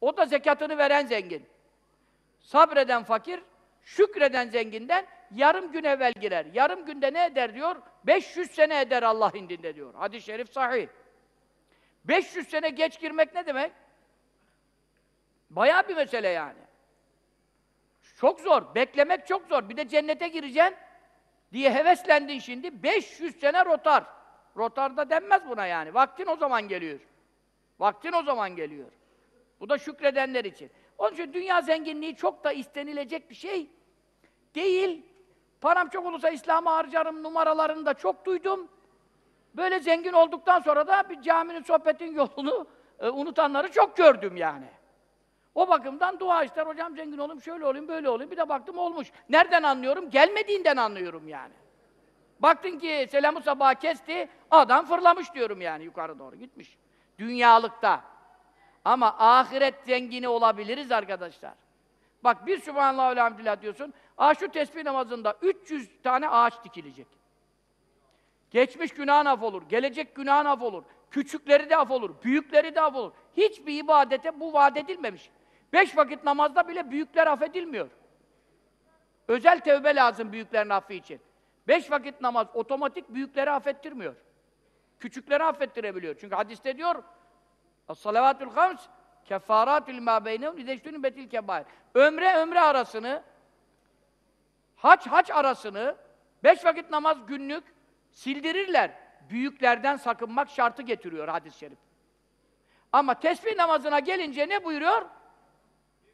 O da zekatını veren zengin. Sabreden fakir, şükreden zenginden yarım gün evvel girer. Yarım günde ne eder diyor? 500 sene eder Allah indinde diyor. Hadis-i şerif sahih. 500 sene geç girmek ne demek? Bayağı bir mesele yani. Çok zor. Beklemek çok zor. Bir de cennete gireceksin diye heveslendin şimdi. 500 sene rotar. Rotarda denmez buna yani. Vaktin o zaman geliyor. Vaktin o zaman geliyor. Bu da şükredenler için. Onun için dünya zenginliği çok da istenilecek bir şey değil. Param çok olursa İslam'a harcarım numaralarını da çok duydum. Böyle zengin olduktan sonra da bir caminin sohbetin yolunu e, unutanları çok gördüm yani. O bakımdan dua ister, hocam zengin olayım, şöyle olayım, böyle olayım. Bir de baktım olmuş. Nereden anlıyorum? Gelmediğinden anlıyorum yani. Baktın ki selamı sabah kesti, adam fırlamış diyorum yani yukarı doğru gitmiş. Dünyalıkta. Ama ahiret zengini olabiliriz arkadaşlar. Bak bir Sübhanallah elhamdülillah diyorsun, Aa şu tesbih namazında 300 tane ağaç dikilecek. Geçmiş günahın af olur, gelecek günahın af olur. Küçükleri de af olur, büyükleri de af olur. Hiçbir ibadete bu vaat edilmemiş. Beş vakit namazda bile büyükler affedilmiyor. Özel tevbe lazım büyüklerin affı için. Beş vakit namaz otomatik büyükleri affettirmiyor. Küçükleri affettirebiliyor. Çünkü hadiste diyor As-salavatül hams keffaratül mâ beynehum lideştünün betil kebair. Ömre ömre arasını haç haç arasını beş vakit namaz günlük sildirirler. Büyüklerden sakınmak şartı getiriyor hadis-i şerif. Ama tesbih namazına gelince ne buyuruyor?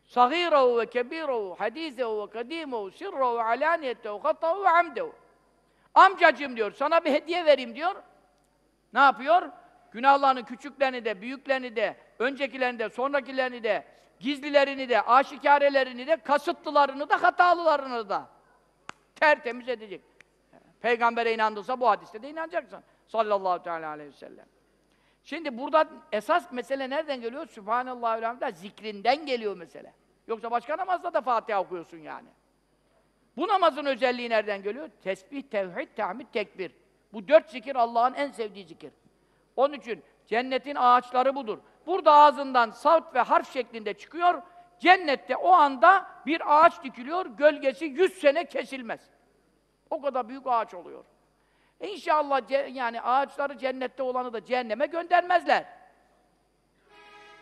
Sagîrehu ve kebîrehu, hadîzehu ve kadîmehu, sirrehu, alâniyetehu, hatahu ve amdehu. Amcacım diyor, sana bir hediye vereyim diyor. Ne yapıyor? Günahlarını, küçüklerini de, büyüklerini de, öncekilerini de, sonrakilerini de, gizlilerini de, aşikarelerini de, kasıtlılarını da, hatalılarını da tertemiz edecek. Peygamber'e inandıysa bu hadiste de inanacaksın. Sallallahu teala aleyhi ve sellem. Şimdi burada esas mesele nereden geliyor? Sübhanallah elhamdülillah zikrinden geliyor mesele. Yoksa başka namazda da Fatiha okuyorsun yani. Bu namazın özelliği nereden geliyor? Tesbih, tevhid, tahmid, tekbir. Bu dört zikir Allah'ın en sevdiği zikir. Onun için cennetin ağaçları budur. Burada ağzından savt ve harf şeklinde çıkıyor. Cennette o anda bir ağaç dikiliyor, gölgesi yüz sene kesilmez. O kadar büyük ağaç oluyor. E inşallah yani ağaçları cennette olanı da cehenneme göndermezler.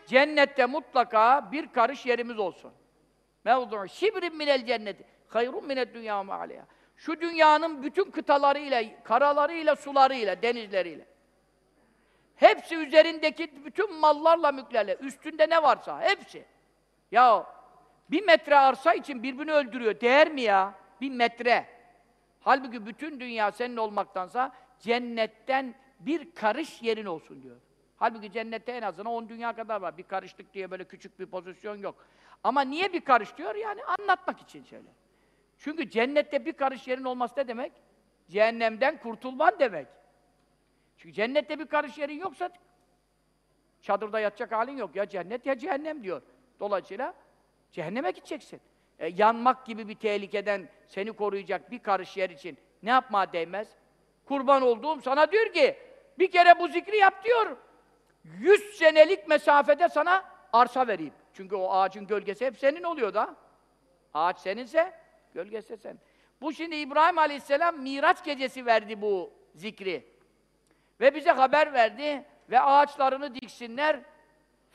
Cennette mutlaka bir karış yerimiz olsun. Mevdu'u şibrin minel cenneti hayrun mined dünya aleyha. Şu dünyanın bütün kıtalarıyla, karalarıyla, sularıyla, denizleriyle. Hepsi üzerindeki bütün mallarla mülklerle, üstünde ne varsa hepsi. Ya bir metre arsa için birbirini öldürüyor. Değer mi ya? Bir metre. Halbuki bütün dünya senin olmaktansa cennetten bir karış yerin olsun diyor. Halbuki cennette en azından on dünya kadar var. Bir karışlık diye böyle küçük bir pozisyon yok. Ama niye bir karış diyor? Yani anlatmak için şöyle. Çünkü cennette bir karış yerin olması ne demek? Cehennemden kurtulman demek. Çünkü cennette bir karış yerin yoksa çadırda yatacak halin yok. Ya cennet ya cehennem diyor. Dolayısıyla cehenneme gideceksin. E, yanmak gibi bir tehlikeden seni koruyacak bir karış yer için ne yapmaya değmez? Kurban olduğum sana diyor ki bir kere bu zikri yap diyor. Yüz senelik mesafede sana arsa vereyim. Çünkü o ağacın gölgesi hep senin oluyor da. Ağaç seninse, gölgesi sen. Bu şimdi İbrahim Aleyhisselam Miraç gecesi verdi bu zikri. Ve bize haber verdi ve ağaçlarını diksinler.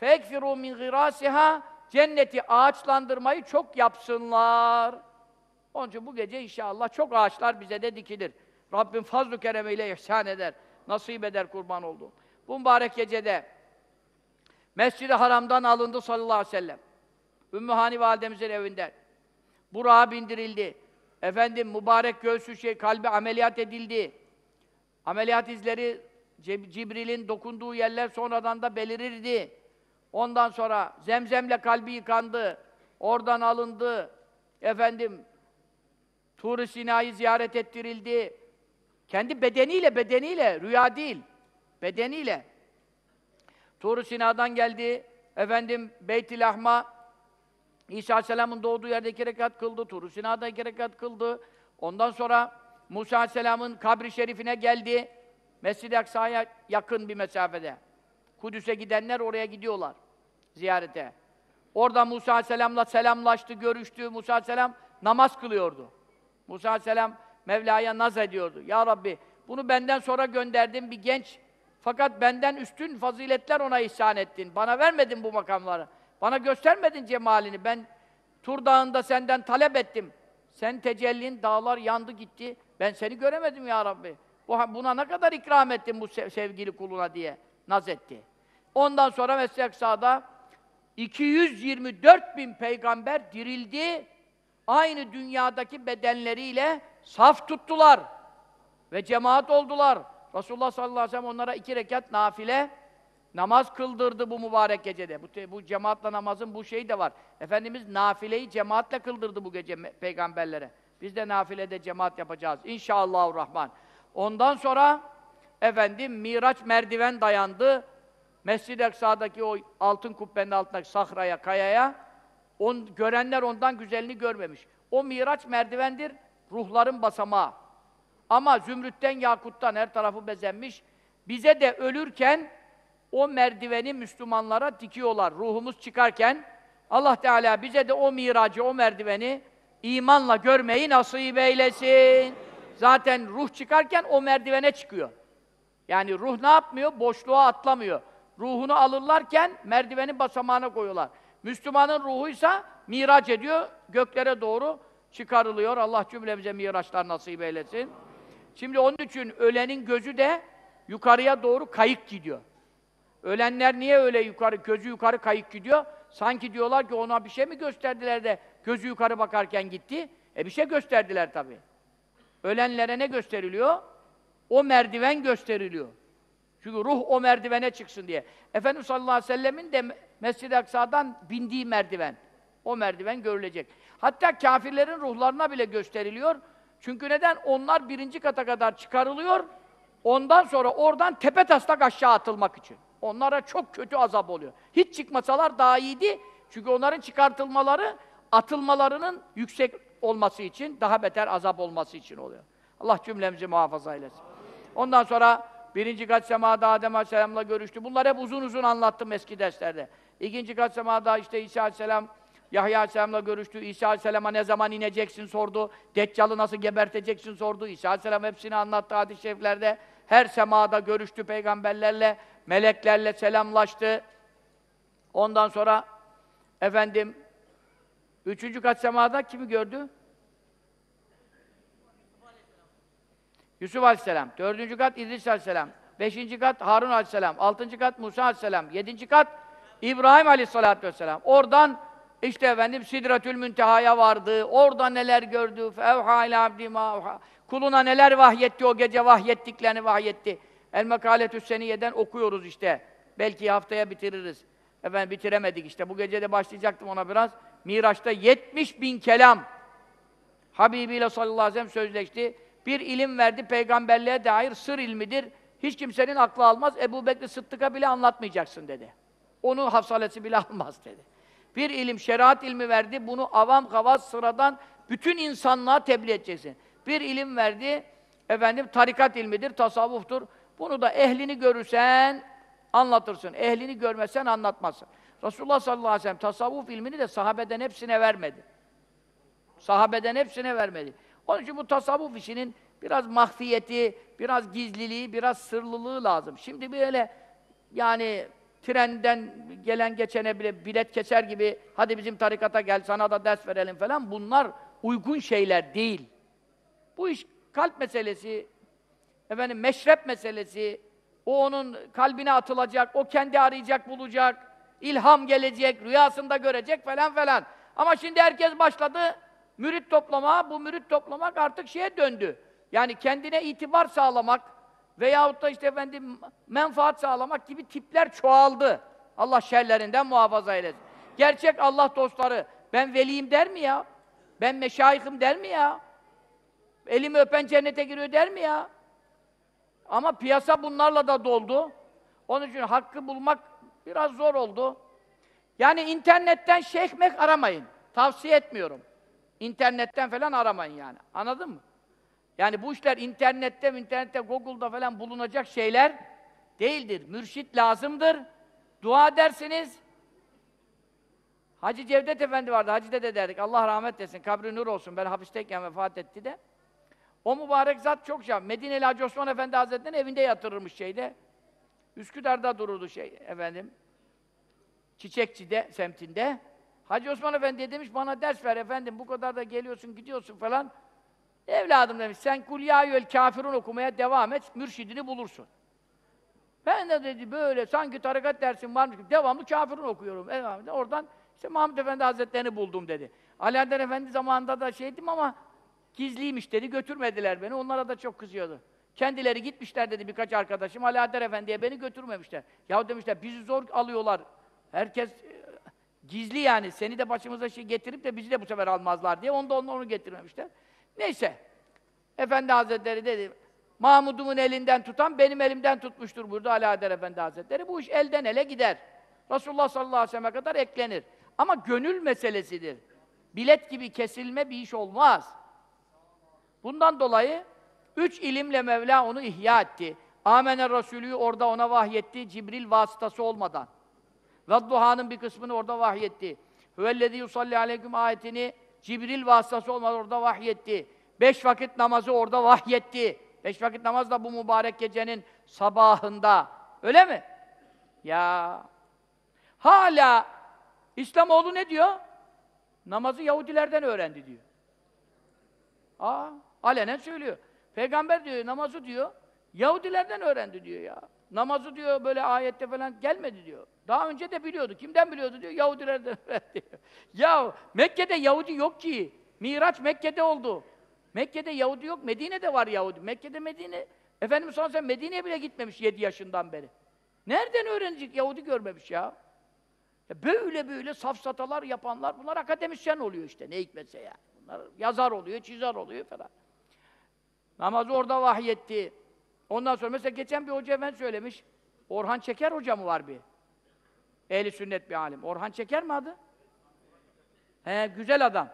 فَاَكْفِرُوا مِنْ غِرَاسِهَا Cenneti ağaçlandırmayı çok yapsınlar. Onun için bu gece inşallah çok ağaçlar bize de dikilir. Rabbim fazl-ı keremiyle ihsan eder, nasip eder kurban oldu. Bu mübarek gecede Mescid-i Haram'dan alındı sallallahu aleyhi ve sellem. Ümmü Hani validemizin evinden. Burak'a bindirildi. Efendim mübarek göğsü şey kalbi ameliyat edildi. Ameliyat izleri Cib- Cibril'in dokunduğu yerler sonradan da belirirdi. Ondan sonra zemzemle kalbi yıkandı. Oradan alındı. Efendim Tur-i Sina'yı ziyaret ettirildi. Kendi bedeniyle, bedeniyle, rüya değil. Bedeniyle. Tur-u Sina'dan geldi. Efendim Beyt-i Lahm'a İsa Aleyhisselam'ın doğduğu yerde iki rekat kıldı. Tur-u Sina'da iki rekat kıldı. Ondan sonra Musa Aleyhisselam'ın kabri şerifine geldi. Mescid-i Aksa'ya yakın bir mesafede. Kudüs'e gidenler oraya gidiyorlar ziyarete. Orada Musa Aleyhisselam'la selamlaştı, görüştü. Musa Aleyhisselam namaz kılıyordu. Musa Aleyhisselam Mevla'ya naz ediyordu. Ya Rabbi bunu benden sonra gönderdin bir genç fakat benden üstün faziletler ona ihsan ettin. Bana vermedin bu makamları. Bana göstermedin cemalini. Ben Tur Dağı'nda senden talep ettim. Sen tecellin, dağlar yandı gitti. Ben seni göremedim ya Rabbi. Bu- Buna ne kadar ikram ettin bu sev- sevgili kuluna diye naz etti. Ondan sonra Aksa'da 224 bin peygamber dirildi. Aynı dünyadaki bedenleriyle saf tuttular. Ve cemaat oldular. Resulullah sallallahu aleyhi ve sellem onlara iki rekat nafile namaz kıldırdı bu mübarek gecede. Bu, bu cemaatle namazın bu şeyi de var. Efendimiz nafileyi cemaatle kıldırdı bu gece peygamberlere. Biz de nafilede cemaat yapacağız. İnşallahurrahman. Ondan sonra efendim Miraç merdiven dayandı. Mescid-i Aksa'daki o altın kubbenin altındaki sahraya, kayaya on, görenler ondan güzelini görmemiş. O Miraç merdivendir, ruhların basamağı. Ama zümrütten, yakuttan her tarafı bezenmiş. Bize de ölürken o merdiveni Müslümanlara dikiyorlar. Ruhumuz çıkarken Allah Teala bize de o miracı, o merdiveni imanla görmeyi nasip eylesin. Zaten ruh çıkarken o merdivene çıkıyor. Yani ruh ne yapmıyor? Boşluğa atlamıyor. Ruhunu alırlarken merdivenin basamağına koyuyorlar. Müslümanın ruhuysa miraç ediyor, göklere doğru çıkarılıyor. Allah cümlemize miraçlar nasip eylesin. Şimdi onun için ölenin gözü de yukarıya doğru kayık gidiyor. Ölenler niye öyle yukarı, gözü yukarı kayık gidiyor? Sanki diyorlar ki ona bir şey mi gösterdiler de gözü yukarı bakarken gitti? E bir şey gösterdiler tabii. Ölenlere ne gösteriliyor? O merdiven gösteriliyor. Çünkü ruh o merdivene çıksın diye. Efendimiz sallallahu aleyhi ve sellemin de Mescid-i Aksa'dan bindiği merdiven. O merdiven görülecek. Hatta kafirlerin ruhlarına bile gösteriliyor. Çünkü neden? Onlar birinci kata kadar çıkarılıyor. Ondan sonra oradan tepe taslak aşağı atılmak için. Onlara çok kötü azap oluyor. Hiç çıkmasalar daha iyiydi. Çünkü onların çıkartılmaları, atılmalarının yüksek olması için, daha beter azap olması için oluyor. Allah cümlemizi muhafaza eylesin. Ondan sonra birinci kat semada Adem Aleyhisselam'la görüştü. Bunlar hep uzun uzun anlattım eski derslerde. İkinci kat semada işte İsa Aleyhisselam Yahya Aleyhisselam'la görüştü. İsa Aleyhisselam'a ne zaman ineceksin sordu. Deccal'ı nasıl geberteceksin sordu. İsa Aleyhisselam hepsini anlattı hadis-i şeriflerde. Her semada görüştü peygamberlerle, meleklerle selamlaştı. Ondan sonra efendim üçüncü kat semada kimi gördü? Yusuf Aleyhisselam. Dördüncü kat İdris Aleyhisselam. Beşinci kat Harun Aleyhisselam. Altıncı kat Musa Aleyhisselam. Yedinci kat İbrahim Aleyhisselatü Vesselam. Oradan işte efendim Sidretül Münteha'ya vardı. Orada neler gördü. Fevha ile abdi ma evha. Kuluna neler vahyetti o gece vahyettiklerini vahyetti. El Mekaletü Seniye'den okuyoruz işte. Belki haftaya bitiririz. Efendim bitiremedik işte. Bu gece de başlayacaktım ona biraz. Miraç'ta 70 bin kelam Habibi ile sallallahu aleyhi ve sellem sözleşti. Bir ilim verdi, peygamberliğe dair sır ilmidir. Hiç kimsenin aklı almaz. Ebu Bekir Sıddık'a bile anlatmayacaksın dedi. Onu hafsalesi bile almaz dedi. Bir ilim, şeriat ilmi verdi. Bunu avam, kavaz, sıradan bütün insanlığa tebliğ edeceksin. Bir ilim verdi. Efendim tarikat ilmidir, tasavvuftur. Bunu da ehlini görürsen anlatırsın. Ehlini görmezsen anlatmazsın. Resulullah sallallahu aleyhi ve sellem tasavvuf ilmini de sahabeden hepsine vermedi. Sahabeden hepsine vermedi. Onun için bu tasavvuf işinin biraz mahfiyeti, biraz gizliliği, biraz sırlılığı lazım. Şimdi böyle yani trenden gelen geçene bile bilet keser gibi hadi bizim tarikata gel sana da ders verelim falan bunlar uygun şeyler değil. Bu iş kalp meselesi, efendim meşrep meselesi, O onun kalbine atılacak, o kendi arayacak, bulacak, ilham gelecek, rüyasında görecek falan falan. Ama şimdi herkes başladı mürit toplama, bu mürit toplamak artık şeye döndü. Yani kendine itibar sağlamak veyahut da işte efendim menfaat sağlamak gibi tipler çoğaldı. Allah şerlerinden muhafaza eylesin. Gerçek Allah dostları, ben veliyim der mi ya? Ben meşayihim der mi ya? Elimi öpen cennete giriyor der mi ya? Ama piyasa bunlarla da doldu. Onun için hakkı bulmak biraz zor oldu. Yani internetten şeyhmek aramayın. Tavsiye etmiyorum. İnternetten falan aramayın yani. Anladın mı? Yani bu işler internette, internette, Google'da falan bulunacak şeyler değildir. Mürşit lazımdır. Dua edersiniz. Hacı Cevdet Efendi vardı, Hacı Dede derdik. Allah rahmet etsin, kabri nur olsun. Ben hapisteyken vefat etti de. O mübarek zat çok şey. Medineli Hacı Osman Efendi Hazretleri'nin evinde yatırırmış şeyde. Üsküdar'da dururdu şey efendim. Çiçekçi'de, semtinde. Hacı Osman Efendi demiş, bana ders ver efendim, bu kadar da geliyorsun, gidiyorsun falan. Evladım demiş, sen Kul Ya Kafirun okumaya devam et, mürşidini bulursun. Ben de dedi böyle, sanki tarikat dersim varmış gibi, devamlı Kafirun okuyorum. Devamlı. Oradan işte Mahmud Efendi Hazretlerini buldum dedi. Ali Adem Efendi zamanında da şeydim ama gizliymiş dedi, götürmediler beni, onlara da çok kızıyordu. Kendileri gitmişler dedi birkaç arkadaşım, Ali Adem Efendi'ye beni götürmemişler. Ya demişler, bizi zor alıyorlar. Herkes e, gizli yani, seni de başımıza şey getirip de bizi de bu sefer almazlar diye, onu da onu, onu getirmemişler. Neyse, Efendi Hazretleri dedi, Mahmud'umun elinden tutan benim elimden tutmuştur burada Adem Efendi Hazretleri. Bu iş elden ele gider. Resulullah sallallahu aleyhi ve sellem'e kadar eklenir. Ama gönül meselesidir. Bilet gibi kesilme bir iş olmaz. Bundan dolayı üç ilimle Mevla onu ihya etti. Amener Resulü'yü orada ona vahyetti, Cibril vasıtası olmadan. Ve bir kısmını orada vahyetti. Hüvellezî yusalli aleyküm ayetini Cibril vasıtası olmadan orada vahyetti. Beş vakit namazı orada vahyetti. Beş vakit namaz da bu mübarek gecenin sabahında. Öyle mi? Ya hala İslamoğlu ne diyor? Namazı Yahudilerden öğrendi diyor. Aa, alenen söylüyor. Peygamber diyor, namazı diyor, Yahudilerden öğrendi diyor ya. Namazı diyor böyle ayette falan gelmedi diyor. Daha önce de biliyordu. Kimden biliyordu diyor? Yahudilerden öğrendi. ya Mekke'de Yahudi yok ki. Miraç Mekke'de oldu. Mekke'de Yahudi yok, Medine'de var Yahudi. Mekke'de Medine, Efendimiz sallallahu aleyhi Medine'ye bile gitmemiş 7 yaşından beri. Nereden öğrenecek? Yahudi görmemiş ya. ya böyle böyle safsatalar yapanlar, bunlar akademisyen oluyor işte, ne hikmetse yani. Bunlar yazar oluyor, çizer oluyor falan. Namazı orada vahyetti. Ondan sonra mesela geçen bir hoca ben söylemiş, Orhan Çeker hoca mı var bir? Ehli sünnet bir alim. Orhan Çeker mi adı? He, güzel adam.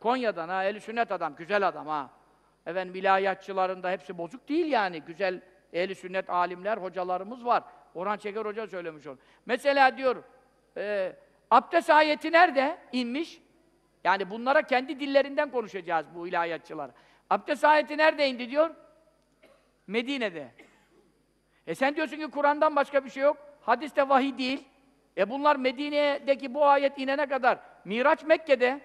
Konya'dan ha, eli sünnet adam, güzel adam ha. Efendim ilahiyatçıların hepsi bozuk değil yani. Güzel ehli sünnet alimler, hocalarımız var. Orhan Çeker Hoca söylemiş onu. Mesela diyor, e, abdest ayeti nerede inmiş? Yani bunlara kendi dillerinden konuşacağız bu ilahiyatçılar. Abdest ayeti nerede indi diyor? Medine'de. E sen diyorsun ki Kur'an'dan başka bir şey yok. Hadiste vahiy değil. E bunlar Medine'deki bu ayet inene kadar Miraç Mekke'de.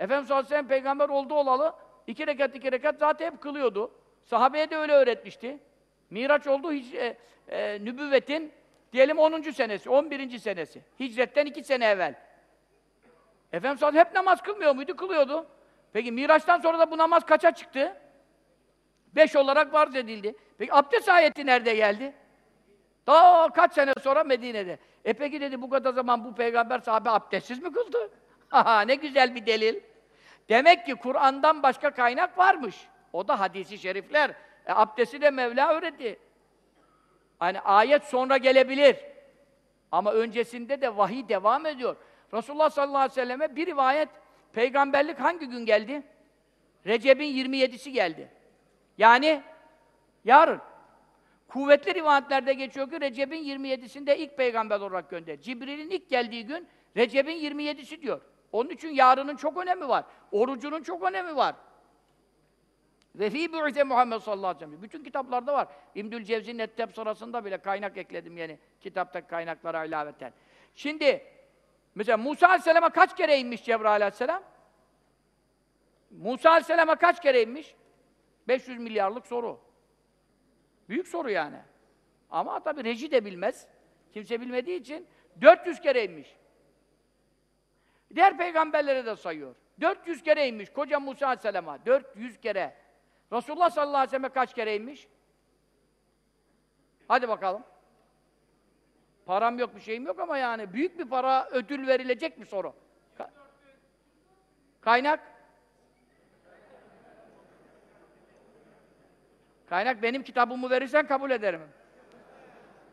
Efendimiz sallallahu aleyhi peygamber oldu olalı iki rekat iki rekat zaten hep kılıyordu. Sahabeye de öyle öğretmişti. Miraç oldu hiç, e, e, nübüvvetin diyelim 10. senesi, 11. senesi. Hicretten iki sene evvel. Efendimiz sallallahu hep namaz kılmıyor muydu? Kılıyordu. Peki Miraç'tan sonra da bu namaz kaça çıktı? Beş olarak varz edildi. Peki abdest ayeti nerede geldi? Daha kaç sene sonra Medine'de. E peki dedi bu kadar zaman bu peygamber sahabe abdestsiz mi kıldı? Haha ne güzel bir delil. Demek ki Kur'an'dan başka kaynak varmış. O da hadisi şerifler. E, abdesti de Mevla öğretti. Hani ayet sonra gelebilir. Ama öncesinde de vahiy devam ediyor. Resulullah sallallahu aleyhi ve selleme bir rivayet, peygamberlik hangi gün geldi? Recep'in 27'si geldi. Yani yarın. Kuvvetli rivayetlerde geçiyor ki Recep'in 27'sinde ilk peygamber olarak gönder. Cibril'in ilk geldiği gün Recep'in 27'si diyor. Onun için yarının çok önemi var. Orucunun çok önemi var. Ve fî bu'ite Muhammed sallallahu aleyhi ve sellem. Bütün kitaplarda var. İmdül Cevzi'nin Etteb sırasında bile kaynak ekledim yeni. Kitaptaki kaynaklara ilaveten. Şimdi mesela Musa aleyhisselama kaç kere inmiş Cebrail aleyhisselam? Musa aleyhisselama kaç kere inmiş? 500 milyarlık soru. Büyük soru yani. Ama tabi reji de bilmez. Kimse bilmediği için 400 kere inmiş. Diğer peygamberlere de sayıyor. 400 kere inmiş koca Musa Aleyhisselam'a. 400 kere. Resulullah sallallahu aleyhi ve selleme kaç kere inmiş? Hadi bakalım. Param yok, bir şeyim yok ama yani büyük bir para ödül verilecek bir soru. Ka- Kaynak? Kaynak benim kitabımı verirsen kabul ederim.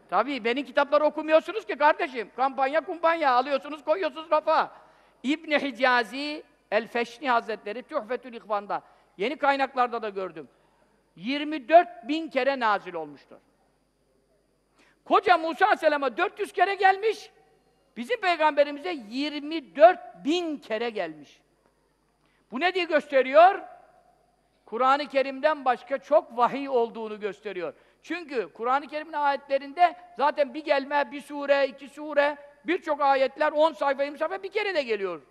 Tabii benim kitapları okumuyorsunuz ki kardeşim. Kampanya kumpanya alıyorsunuz koyuyorsunuz rafa. İbn Hicazi El Feşni Hazretleri Tuhfetül İhvan'da yeni kaynaklarda da gördüm. 24 bin kere nazil olmuştur. Koca Musa Aleyhisselam'a 400 kere gelmiş. Bizim peygamberimize 24 bin kere gelmiş. Bu ne diye gösteriyor? Kur'an-ı Kerim'den başka çok vahiy olduğunu gösteriyor. Çünkü Kur'an-ı Kerim'in ayetlerinde zaten bir gelme, bir sure, iki sure, birçok ayetler 10 sayfa, 20 sayfa bir kere de geliyor.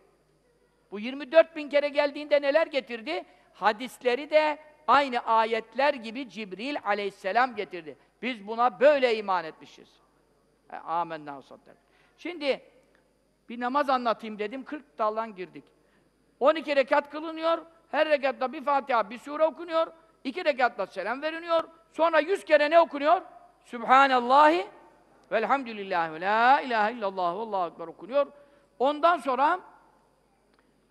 Bu 24 bin kere geldiğinde neler getirdi? Hadisleri de aynı ayetler gibi Cibril aleyhisselam getirdi. Biz buna böyle iman etmişiz. E, Amenna. Şimdi bir namaz anlatayım dedim, 40 daldan girdik. 12 rekat kılınıyor, her rekatta bir Fatiha, bir sure okunuyor, iki rekatta selam veriliyor, sonra 100 kere ne okunuyor? Sübhanallahi velhamdülillahi ve la ilahe illallah ve allahu ekber okunuyor. Ondan sonra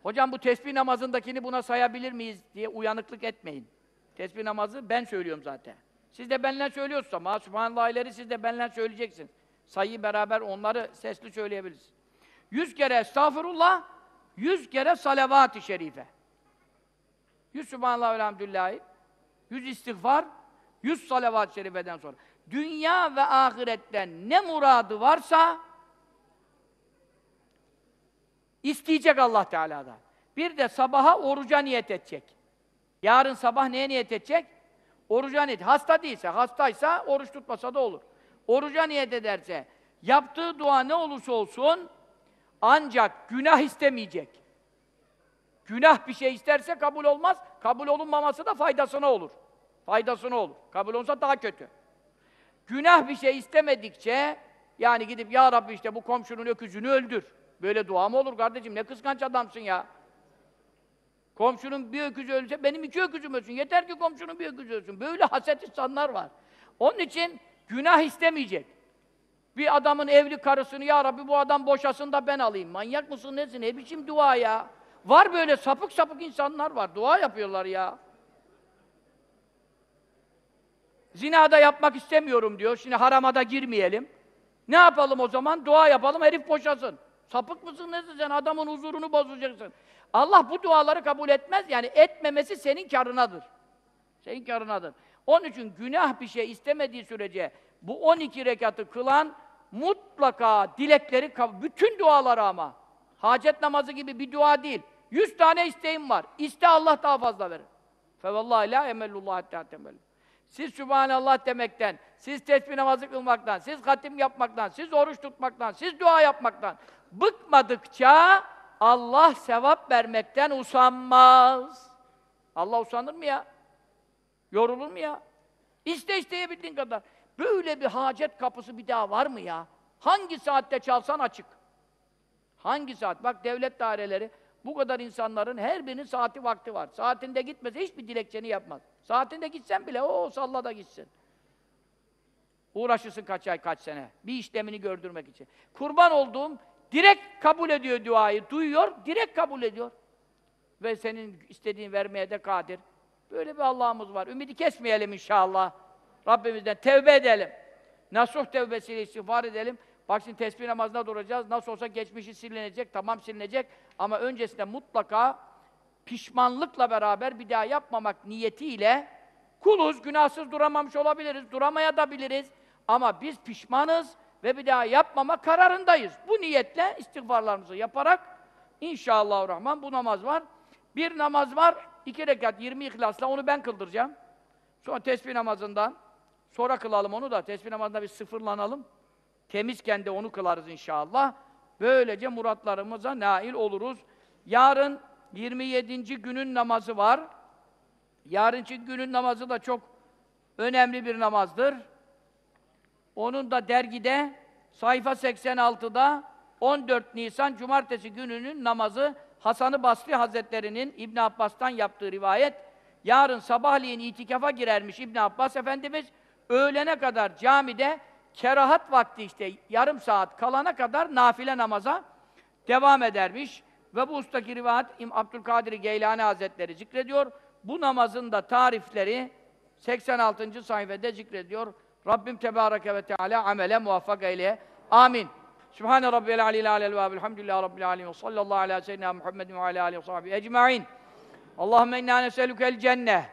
hocam bu tesbih namazındakini buna sayabilir miyiz diye uyanıklık etmeyin. Tesbih namazı ben söylüyorum zaten. Siz de benimle söylüyorsunuz ama Subhanallah'ları siz de benimle söyleyeceksiniz. Sayıyı beraber onları sesli söyleyebiliriz. Yüz kere estağfurullah, yüz kere salavat-ı şerife. Yüz Subhanallah ve elhamdülillahi, yüz istiğfar, yüz salavat-ı şerifeden sonra. Dünya ve ahiretten ne muradı varsa isteyecek Allah Teala'dan. Bir de sabaha oruca niyet edecek. Yarın sabah neye niyet edecek? Oruca niyet. Hasta değilse, hastaysa oruç tutmasa da olur. Oruca niyet ederse, yaptığı dua ne olursa olsun ancak günah istemeyecek. Günah bir şey isterse kabul olmaz. Kabul olunmaması da faydasına olur. Faydasına olur. Kabul olsa daha kötü. Günah bir şey istemedikçe yani gidip ya Rabbi işte bu komşunun öküzünü öldür. Böyle dua mı olur kardeşim? Ne kıskanç adamsın ya. Komşunun bir öküzü ölse benim iki öküzüm ölsün. Yeter ki komşunun bir öküzü ölsün. Böyle haset insanlar var. Onun için günah istemeyecek. Bir adamın evli karısını ya Rabbi bu adam boşasın da ben alayım. Manyak mısın nesin? Ne biçim dua ya? Var böyle sapık sapık insanlar var. Dua yapıyorlar ya. Zinada yapmak istemiyorum diyor. Şimdi harama da girmeyelim. Ne yapalım o zaman? Dua yapalım, herif boşasın. Sapık mısın nesin sen? Adamın huzurunu bozacaksın. Allah bu duaları kabul etmez. Yani etmemesi senin karınadır. Senin karınadır. Onun için günah bir şey istemediği sürece bu 12 rekatı kılan mutlaka dilekleri, bütün duaları ama hacet namazı gibi bir dua değil. 100 tane isteğim var. İste Allah daha fazla verir. Fevallahi la emellullah hatta temellu. Siz Sübhanallah demekten, siz tesbih namazı kılmaktan, siz hatim yapmaktan, siz oruç tutmaktan, siz dua yapmaktan bıkmadıkça Allah sevap vermekten usanmaz. Allah usanır mı ya? Yorulur mu ya? İste isteyebildiğin kadar. Böyle bir hacet kapısı bir daha var mı ya? Hangi saatte çalsan açık. Hangi saat? Bak devlet daireleri bu kadar insanların her birinin saati vakti var. Saatinde gitmese hiçbir dilekçeni yapmaz. Saatinde gitsen bile o salla da gitsin. Uğraşırsın kaç ay kaç sene. Bir işlemini gördürmek için. Kurban olduğum direkt kabul ediyor duayı. Duyuyor, direkt kabul ediyor. Ve senin istediğin vermeye de kadir. Böyle bir Allah'ımız var. Ümidi kesmeyelim inşallah. Rabbimizden tevbe edelim. Nasuh tevbesiyle istiğfar edelim. Bak şimdi tesbih namazına duracağız. Nasıl olsa geçmişi silinecek, tamam silinecek. Ama öncesinde mutlaka pişmanlıkla beraber bir daha yapmamak niyetiyle kuluz, günahsız duramamış olabiliriz, duramaya da biliriz. Ama biz pişmanız ve bir daha yapmama kararındayız. Bu niyetle istiğfarlarımızı yaparak inşallah rahman bu namaz var. Bir namaz var, iki rekat, 20 ihlasla onu ben kıldıracağım. Sonra tesbih namazından, sonra kılalım onu da, tesbih namazında bir sıfırlanalım. Temizken de onu kılarız inşallah. Böylece muratlarımıza nail oluruz. Yarın 27. günün namazı var. Yarınki günün namazı da çok önemli bir namazdır. Onun da dergide sayfa 86'da 14 Nisan Cumartesi gününün namazı Hasan-ı Basri Hazretleri'nin İbn Abbas'tan yaptığı rivayet. Yarın sabahleyin itikafa girermiş İbn Abbas Efendimiz. Öğlene kadar camide kerahat vakti işte yarım saat kalana kadar nafile namaza devam edermiş. Ve bu ustaki rivayet İm Abdülkadir Geylani Hazretleri zikrediyor. Bu namazın da tarifleri 86. sayfada zikrediyor. Rabbim Tebareke ve Teala amele muvaffak eyle. Amin. Sübhane Rabbiyel Aleyhi Aleyhi ve Elhamdülillahi Rabbil Alemin. Sallallahu ala seyyidina Muhammedin ve ala aleyhi ve sahbihi ecma'in. Allahümme inna neselükel cenneh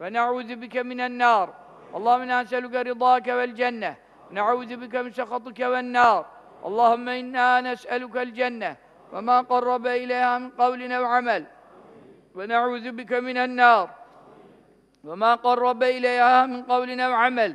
ve ne'udhu bike minen nar. Allahümme inna neselüke rıdâke vel cenneh. Sekatike ven nar. Allahümme inna nes'elükel cenneh ve ma qarrabe ileyha min kavlin ev amel. Ve ne'udhu bike minen nar. وما قرب إليها من قول أو عمل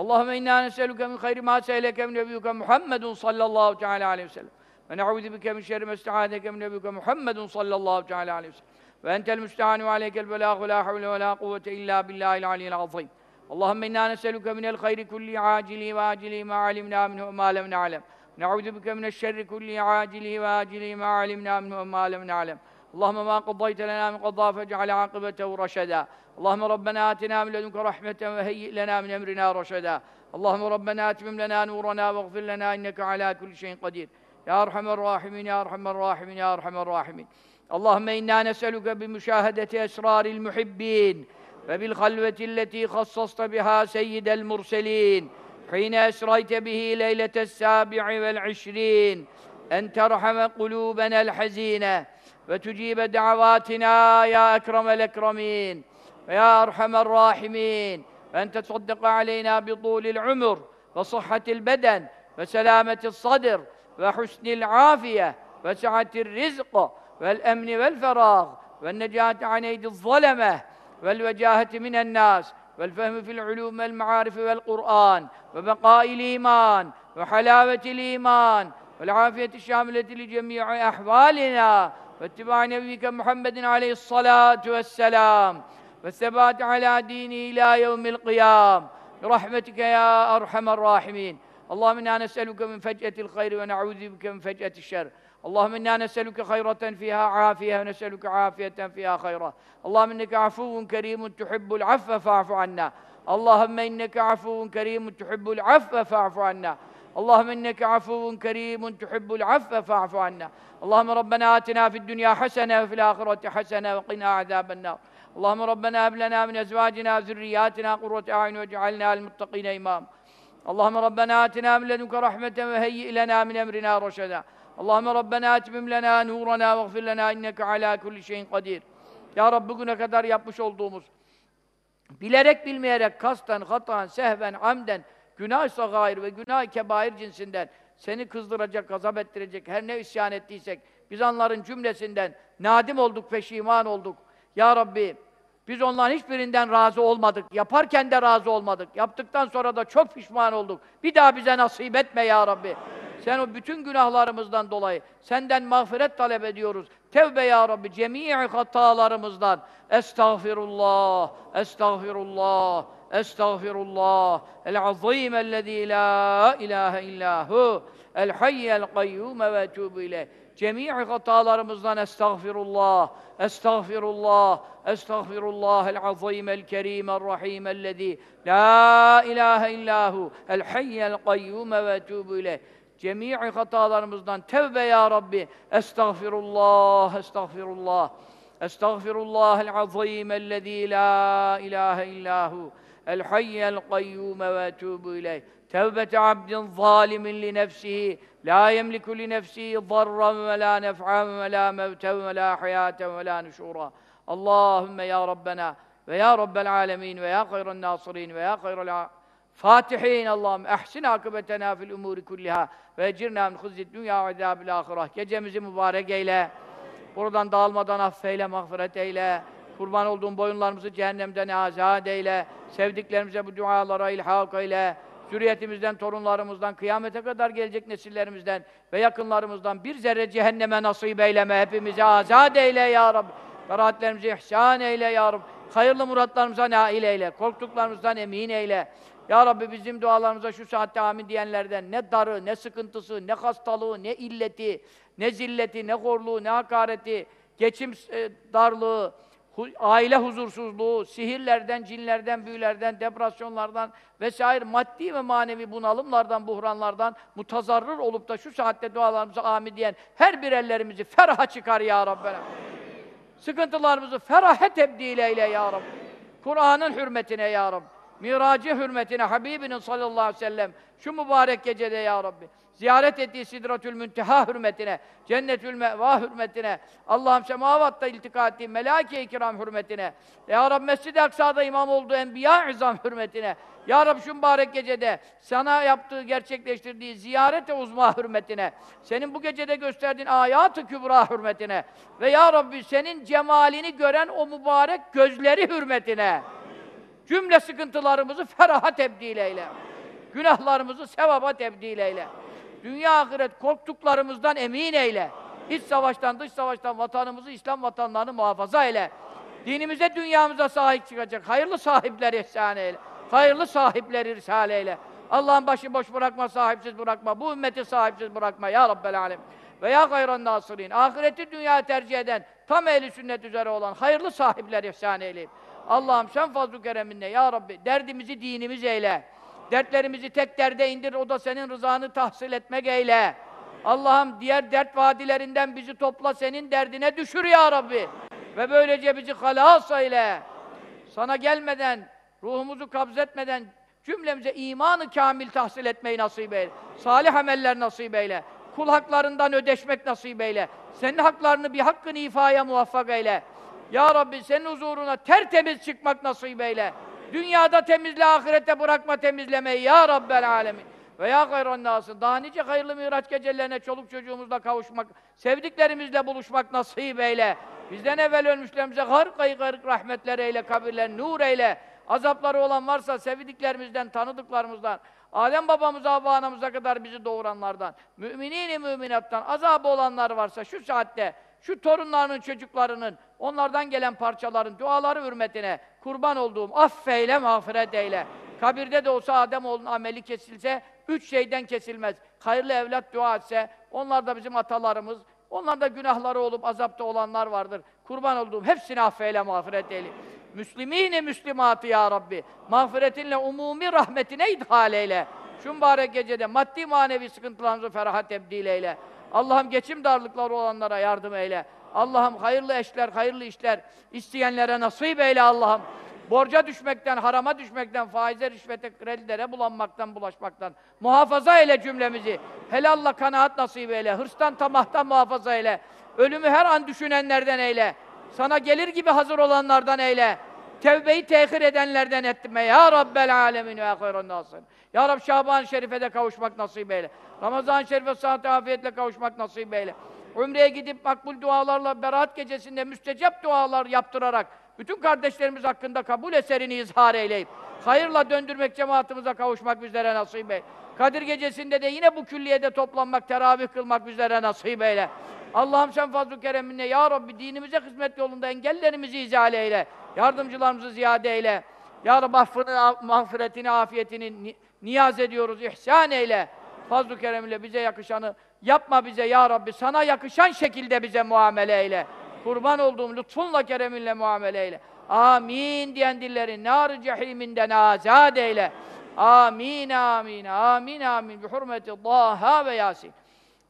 اللهم إنا نسألك من خير ما سألك من نبيك محمد صلى الله تعالى عليه وسلم ونعوذ بك من شر ما استعاذك من نبيك محمد صلى الله تعالى عليه وسلم وأنت المستعان وعليك البلاغ ولا حول ولا قوة إلا بالله العلي العظيم اللهم إنا نسألك من الخير كل عاجل وآجل ما علمنا منه وما لم نعلم. نعوذ بك من الشر كل عاجل وآجل ما علمنا منه وما لم نعلم. اللهم ما قضيت لنا من قضاء فاجعل عاقبته رشدا. اللهم ربنا آتنا من لدنك رحمة وهيئ لنا من أمرنا رشدا. اللهم ربنا أتمم لنا نورنا واغفر لنا إنك على كل شيء قدير. يا أرحم الراحمين يا أرحم الراحمين يا أرحم الراحمين. اللهم إنا نسألك بمشاهدة أسرار المحبين. وبالخلوة التي خصصت بها سيد المرسلين حين أسريت به ليلة السابع والعشرين أن ترحم قلوبنا الحزينة وتجيب دعواتنا يا أكرم الأكرمين ويا أرحم الراحمين وأن تصدق علينا بطول العمر وصحة البدن وسلامة الصدر وحسن العافية وسعة الرزق والأمن والفراغ والنجاة عن أيدي الظلمة والوجاهة من الناس والفهم في العلوم والمعارف والقرآن وبقاء الإيمان وحلاوة الإيمان والعافية الشاملة لجميع أحوالنا واتباع نبيك محمد عليه الصلاة والسلام والثبات على دينه إلى يوم القيام. برحمتك يا أرحم الراحمين. اللهم إنا نسألك من فجأة الخير ونعوذ بك من فجأة الشر. اللهم إنا نسألك خيرة فيها عافية ونسألك عافية فيها خيرة. اللهم إنك عفو كريم تحب العفو فاعف عنا. اللهم إنك عفو كريم تحب العفو فاعف عنا. اللهم إنك عفو كريم تحب العفو فاعف عنا. اللهم ربنا آتنا في الدنيا حسنة وفي الآخرة حسنة وقنا عذاب النار. اللهم ربنا هب لنا من أزواجنا وذرياتنا قرة أعين واجعلنا للمتقين إمام اللهم ربنا آتنا من لدنك رحمة وهيئ لنا من أمرنا رشدا. Allahümme Rabbena atimim lena nurana ve gfir lena inneke ala kulli şeyin kadir. Ya Rabbi bugüne kadar yapmış olduğumuz bilerek bilmeyerek kasten, hatan, sehven, amden günah sagair ve günah kebair cinsinden seni kızdıracak, gazap ettirecek her ne isyan ettiysek biz onların cümlesinden nadim olduk, peşiman olduk. Ya Rabbi biz onların hiçbirinden razı olmadık. Yaparken de razı olmadık. Yaptıktan sonra da çok pişman olduk. Bir daha bize nasip etme ya Rabbi. Sen o bütün günahlarımızdan dolayı senden mağfiret talep ediyoruz. Tevbe ya Rabbi cemii hatalarımızdan. Estağfirullah, estağfirullah, estağfirullah. El-azîm ellezî la ilahe illâhu. El-hayyel kayyûm ve etûbü ileyh. Cemii hatalarımızdan estağfirullah, estağfirullah, estağfirullah el-azîm el-kerîm el-rahîm ellezî la ilahe illahu el-hayyel kayyûm ve etûbü ileyh. Cemii hatalarımızdan tevbe ya Rabbi. Estağfirullah, estağfirullah. Estağfirullah el-azîm ellezî la ilahe illahu el-hayyel kayyûm ve etûbü ileyh. Tevbete abdin zalimin li nefsihi la yemliku li nefsihi zarran ve la nef'an ve la mevten ve la hayaten ve la nuşura. Allahümme ya Rabbena ve ya Rabbel alemin ve ya hayran nasirin ve ya hayral Fatihin Allah'ım ehsin akıbetena fil umuri kulliha ve ecirna min huzzid dünya ve azâbil ahireh. Gecemizi mübarek eyle. Buradan dağılmadan affeyle, mağfiret eyle. Kurban olduğum boyunlarımızı cehennemden azad eyle. Sevdiklerimize bu dualara ilhak eyle. Zürriyetimizden, torunlarımızdan, kıyamete kadar gelecek nesillerimizden ve yakınlarımızdan bir zerre cehenneme nasip eyleme. Hepimizi azad eyle ya Rabbi. Karahatlerimizi ihsan eyle ya Rabbi. Hayırlı muratlarımıza nail eyle. Korktuklarımızdan emin eyle. Ya Rabbi bizim dualarımıza şu saatte amin diyenlerden ne darı, ne sıkıntısı, ne hastalığı, ne illeti, ne zilleti, ne korluğu, ne hakareti, geçim e, darlığı, aile huzursuzluğu, sihirlerden, cinlerden, büyülerden, depresyonlardan vesaire maddi ve manevi bunalımlardan, buhranlardan mutazarrır olup da şu saatte dualarımıza amin diyen her bir ellerimizi feraha çıkar ya Rabbena. Sıkıntılarımızı ferahe tebdil eyle ya Rabbi. Kur'an'ın hürmetine ya Rabbi. Miracı hürmetine Habibinin sallallahu aleyhi ve sellem şu mübarek gecede ya Rabbi. Ziyaret ettiği Sidratül Münteha hürmetine, Cennetül Meva hürmetine, Allah'ım semavatta iltika ettiği melâke-i kiram hürmetine, Ya Rabbi Mescid-i Aksa'da imam olduğu enbiya izam hürmetine, Ya Rabbi şu mübarek gecede sana yaptığı, gerçekleştirdiği ziyaret-i uzma hürmetine, senin bu gecede gösterdiğin ayat-ı kübra hürmetine ve Ya Rabbi senin cemalini gören o mübarek gözleri hürmetine, cümle sıkıntılarımızı feraha tebdil eyle. Günahlarımızı sevaba tebdil eyle. Dünya ahiret korktuklarımızdan emin eyle. İç savaştan, dış savaştan vatanımızı, İslam vatanlarını muhafaza eyle. Dinimize, dünyamıza sahip çıkacak. Hayırlı sahipler ihsan eyle. Hayırlı sahipler irsal eyle. Allah'ın başı boş bırakma, sahipsiz bırakma. Bu ümmeti sahipsiz bırakma ya Rabbel Alem. Ve ya gayran nasirin. Ahireti dünya tercih eden, tam ehli sünnet üzere olan hayırlı sahipler ihsan eyleyim. Allah'ım sen fazl-ı kereminle ya Rabbi derdimizi dinimiz eyle. Dertlerimizi tek derde indir, o da senin rızanı tahsil etmek eyle. Allah'ım diğer dert vadilerinden bizi topla, senin derdine düşür ya Rabbi. Ve böylece bizi halas eyle. Sana gelmeden, ruhumuzu kabzetmeden cümlemize imanı kamil tahsil etmeyi nasip eyle. Salih ameller nasip eyle. Kul haklarından ödeşmek nasip eyle. Senin haklarını bir hakkın ifaya muvaffak eyle. Ya Rabbi senin huzuruna tertemiz çıkmak nasip eyle. Dünyada temizle, ahirette bırakma temizlemeyi ya Rabbel alemin. Ve ya gayran nasın. Daha nice hayırlı miraç gecelerine çoluk çocuğumuzla kavuşmak, sevdiklerimizle buluşmak nasip eyle. Bizden evvel ölmüşlerimize garkayı garık rahmetler eyle, kabirler nur eyle. Azapları olan varsa sevdiklerimizden, tanıdıklarımızdan, Adem babamıza, Havva anamıza kadar bizi doğuranlardan, müminin-i müminattan azabı olanlar varsa şu saatte, şu torunlarının, çocuklarının, onlardan gelen parçaların duaları hürmetine kurban olduğum affeyle, mağfiret eyle. Kabirde de olsa Ademoğlunun ameli kesilse, üç şeyden kesilmez. Hayırlı evlat dua etse, onlar da bizim atalarımız, onlar da günahları olup azapta olanlar vardır. Kurban olduğum hepsini affeyle, mağfiret eyle. Müslimine Müslümatı ya Rabbi. Mağfiretinle umumi rahmetine idhal eyle. Şu gecede maddi manevi sıkıntılarımızı feraha tebdil eyle. Allah'ım geçim darlıkları olanlara yardım eyle. Allah'ım hayırlı eşler, hayırlı işler isteyenlere nasip eyle Allah'ım. Borca düşmekten, harama düşmekten, faize, rüşvete, kredilere bulanmaktan, bulaşmaktan muhafaza eyle cümlemizi. Helalla kanaat nasip eyle. Hırstan, tamahtan muhafaza eyle. Ölümü her an düşünenlerden eyle. Sana gelir gibi hazır olanlardan eyle. Tevbeyi tehir edenlerden etme ya Rabbel alemin ve hayran nasın. Ya Rab Şaban-ı Şerif'e de kavuşmak nasip eyle. Ramazan-ı Şerif'e sıhhat afiyetle kavuşmak nasip eyle. Umre'ye gidip makbul dualarla Berat gecesinde müstecap dualar yaptırarak bütün kardeşlerimiz hakkında kabul eserini izhar eyleyip hayırla döndürmek cemaatimize kavuşmak bizlere nasip eyle. Kadir gecesinde de yine bu külliyede toplanmak, teravih kılmak bizlere nasip eyle. Allah'ım sen fazl-ı kereminle ya Rabbi dinimize hizmet yolunda engellerimizi izale eyle. Yardımcılarımızı ziyade eyle. Ya Rabbi affını, mağfiretini, afiyetini ni niyaz ediyoruz. İhsan eyle. Fazl-ı kereminle bize yakışanı yapma bize ya Rabbi. Sana yakışan şekilde bize muamele eyle. Kurban olduğum lütfunla kereminle muamele eyle. Amin diyen dillerin nar-ı cehiminden azad eyle. Amin, amin, amin, amin. Bi hurmeti Daha ve Yasin.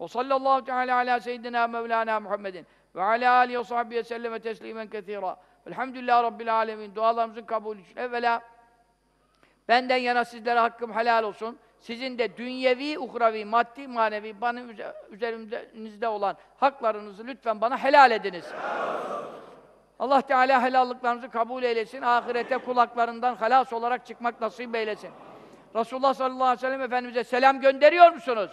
Ve sallallahu teala ala seyyidina Mevlana Muhammedin ve ala alihi ve sahbihi selleme teslimen kethira. Elhamdülillah Rabbil alemin. Dualarımızın kabulü için. Evvela benden yana sizlere hakkım helal olsun. Sizin de dünyevi, uhravi, maddi, manevi, bana üzerimizde olan haklarınızı lütfen bana helal ediniz. Allah Teala helallıklarınızı kabul eylesin. Ahirete kulaklarından halas olarak çıkmak nasip eylesin. Resulullah sallallahu aleyhi ve sellem Efendimiz'e selam gönderiyor musunuz?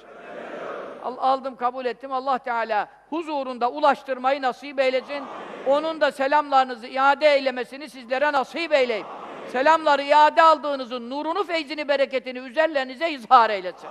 Aldım, kabul ettim. Allah Teala huzurunda ulaştırmayı nasip eylesin. Onun da selamlarınızı iade eylemesini sizlere nasip eyleyin. Selamları iade aldığınızın nurunu, feyzini, bereketini üzerlerinize izhar eylesin.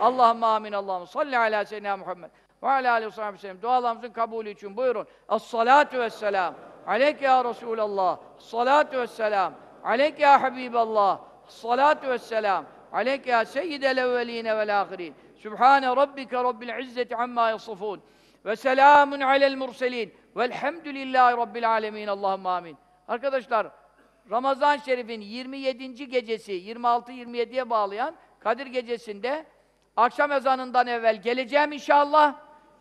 Allahümme amin, Allahümme salli ala seyyidina Muhammed ve ala aleyhi ve sellem. Dualarımızın kabulü için buyurun. Es-salatu vesselam. Aleyke ya Resulallah. Es-salatu vesselam. Aleyke ya Habiballah. Salatu vesselam. Aleyke ya seyyidel evveline vel ahirin. Sübhane rabbike rabbil izzeti amma yasifun. Ve selamun alel murselin. Velhamdülillahi rabbil alemin. Allahümme amin. Arkadaşlar, Ramazan Şerif'in 27. gecesi, 26-27'ye bağlayan Kadir Gecesi'nde akşam ezanından evvel geleceğim inşallah.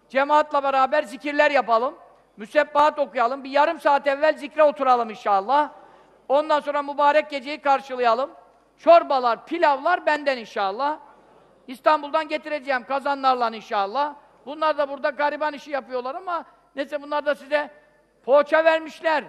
Cemaatla beraber zikirler yapalım. Müsebbahat okuyalım. Bir yarım saat evvel zikre oturalım inşallah. Ondan sonra mübarek geceyi karşılayalım. Çorbalar, pilavlar benden inşallah. İstanbul'dan getireceğim kazanlarla inşallah. Bunlar da burada gariban işi yapıyorlar ama neyse bunlar da size poğaça vermişler.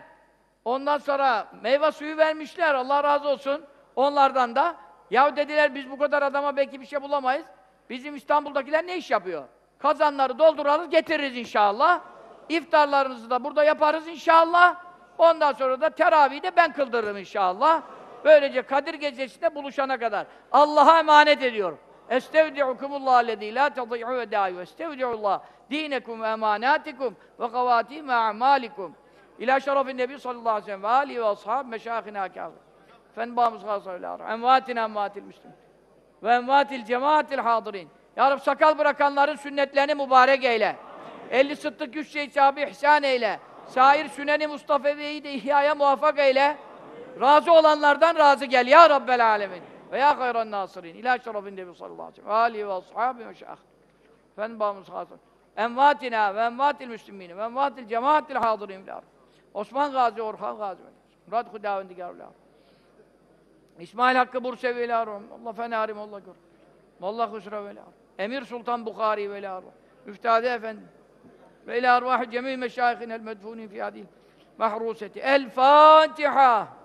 Ondan sonra meyve suyu vermişler. Allah razı olsun onlardan da. Ya dediler biz bu kadar adama belki bir şey bulamayız. Bizim İstanbul'dakiler ne iş yapıyor? Kazanları doldurarız, getiririz inşallah. İftarlarınızı da burada yaparız inşallah. Ondan sonra da teravih'i de ben kıldırırım inşallah. Böylece Kadir Gecesi'nde buluşana kadar Allah'a emanet ediyorum. Estevdi'ukumullah lezî lâ tadî'u ve dâ'u. Estevdi'ullah dînekum ve emanâtikum ve kavâtîme a'mâlikum. İlâ şerefin Nebi sallallahu aleyhi ve sellem ve âlihi ve ashâb meşâhine kâfir. Efendimiz sallallahu Envâtina envâtil müslümin. Ve envâtil cemaatil hâdirin. Ya Rabbi sakal bırakanların sünnetlerini mübarek eyle. Elli sıddık güç şey sahibi ihsan eyle. Sair süneni Mustafa'yı de ihyaya muvaffak eyle. Razı olanlardan razı gel ya Rabbel alemin. Ve ya hayran nasirin. İlâ şerefin Nebi sallallahu aleyhi ve sellem. Âlihi ve ashâbi ve şâh. Efendim babamız hazır. Envatina ve envatil müslümine ve envatil cemaatil hadirin filar. Osman Gazi, Orhan Gazi. Murat Hudavendi gavlar. İsmail Hakkı Bursevi ile Allah fenarim Allah gör. Allah husra ve Emir Sultan Bukhari la Müftade Efendi. Ve ila arvah cemî meşâihine el medfûnin fi hadîl mahrûseti. El Fatiha.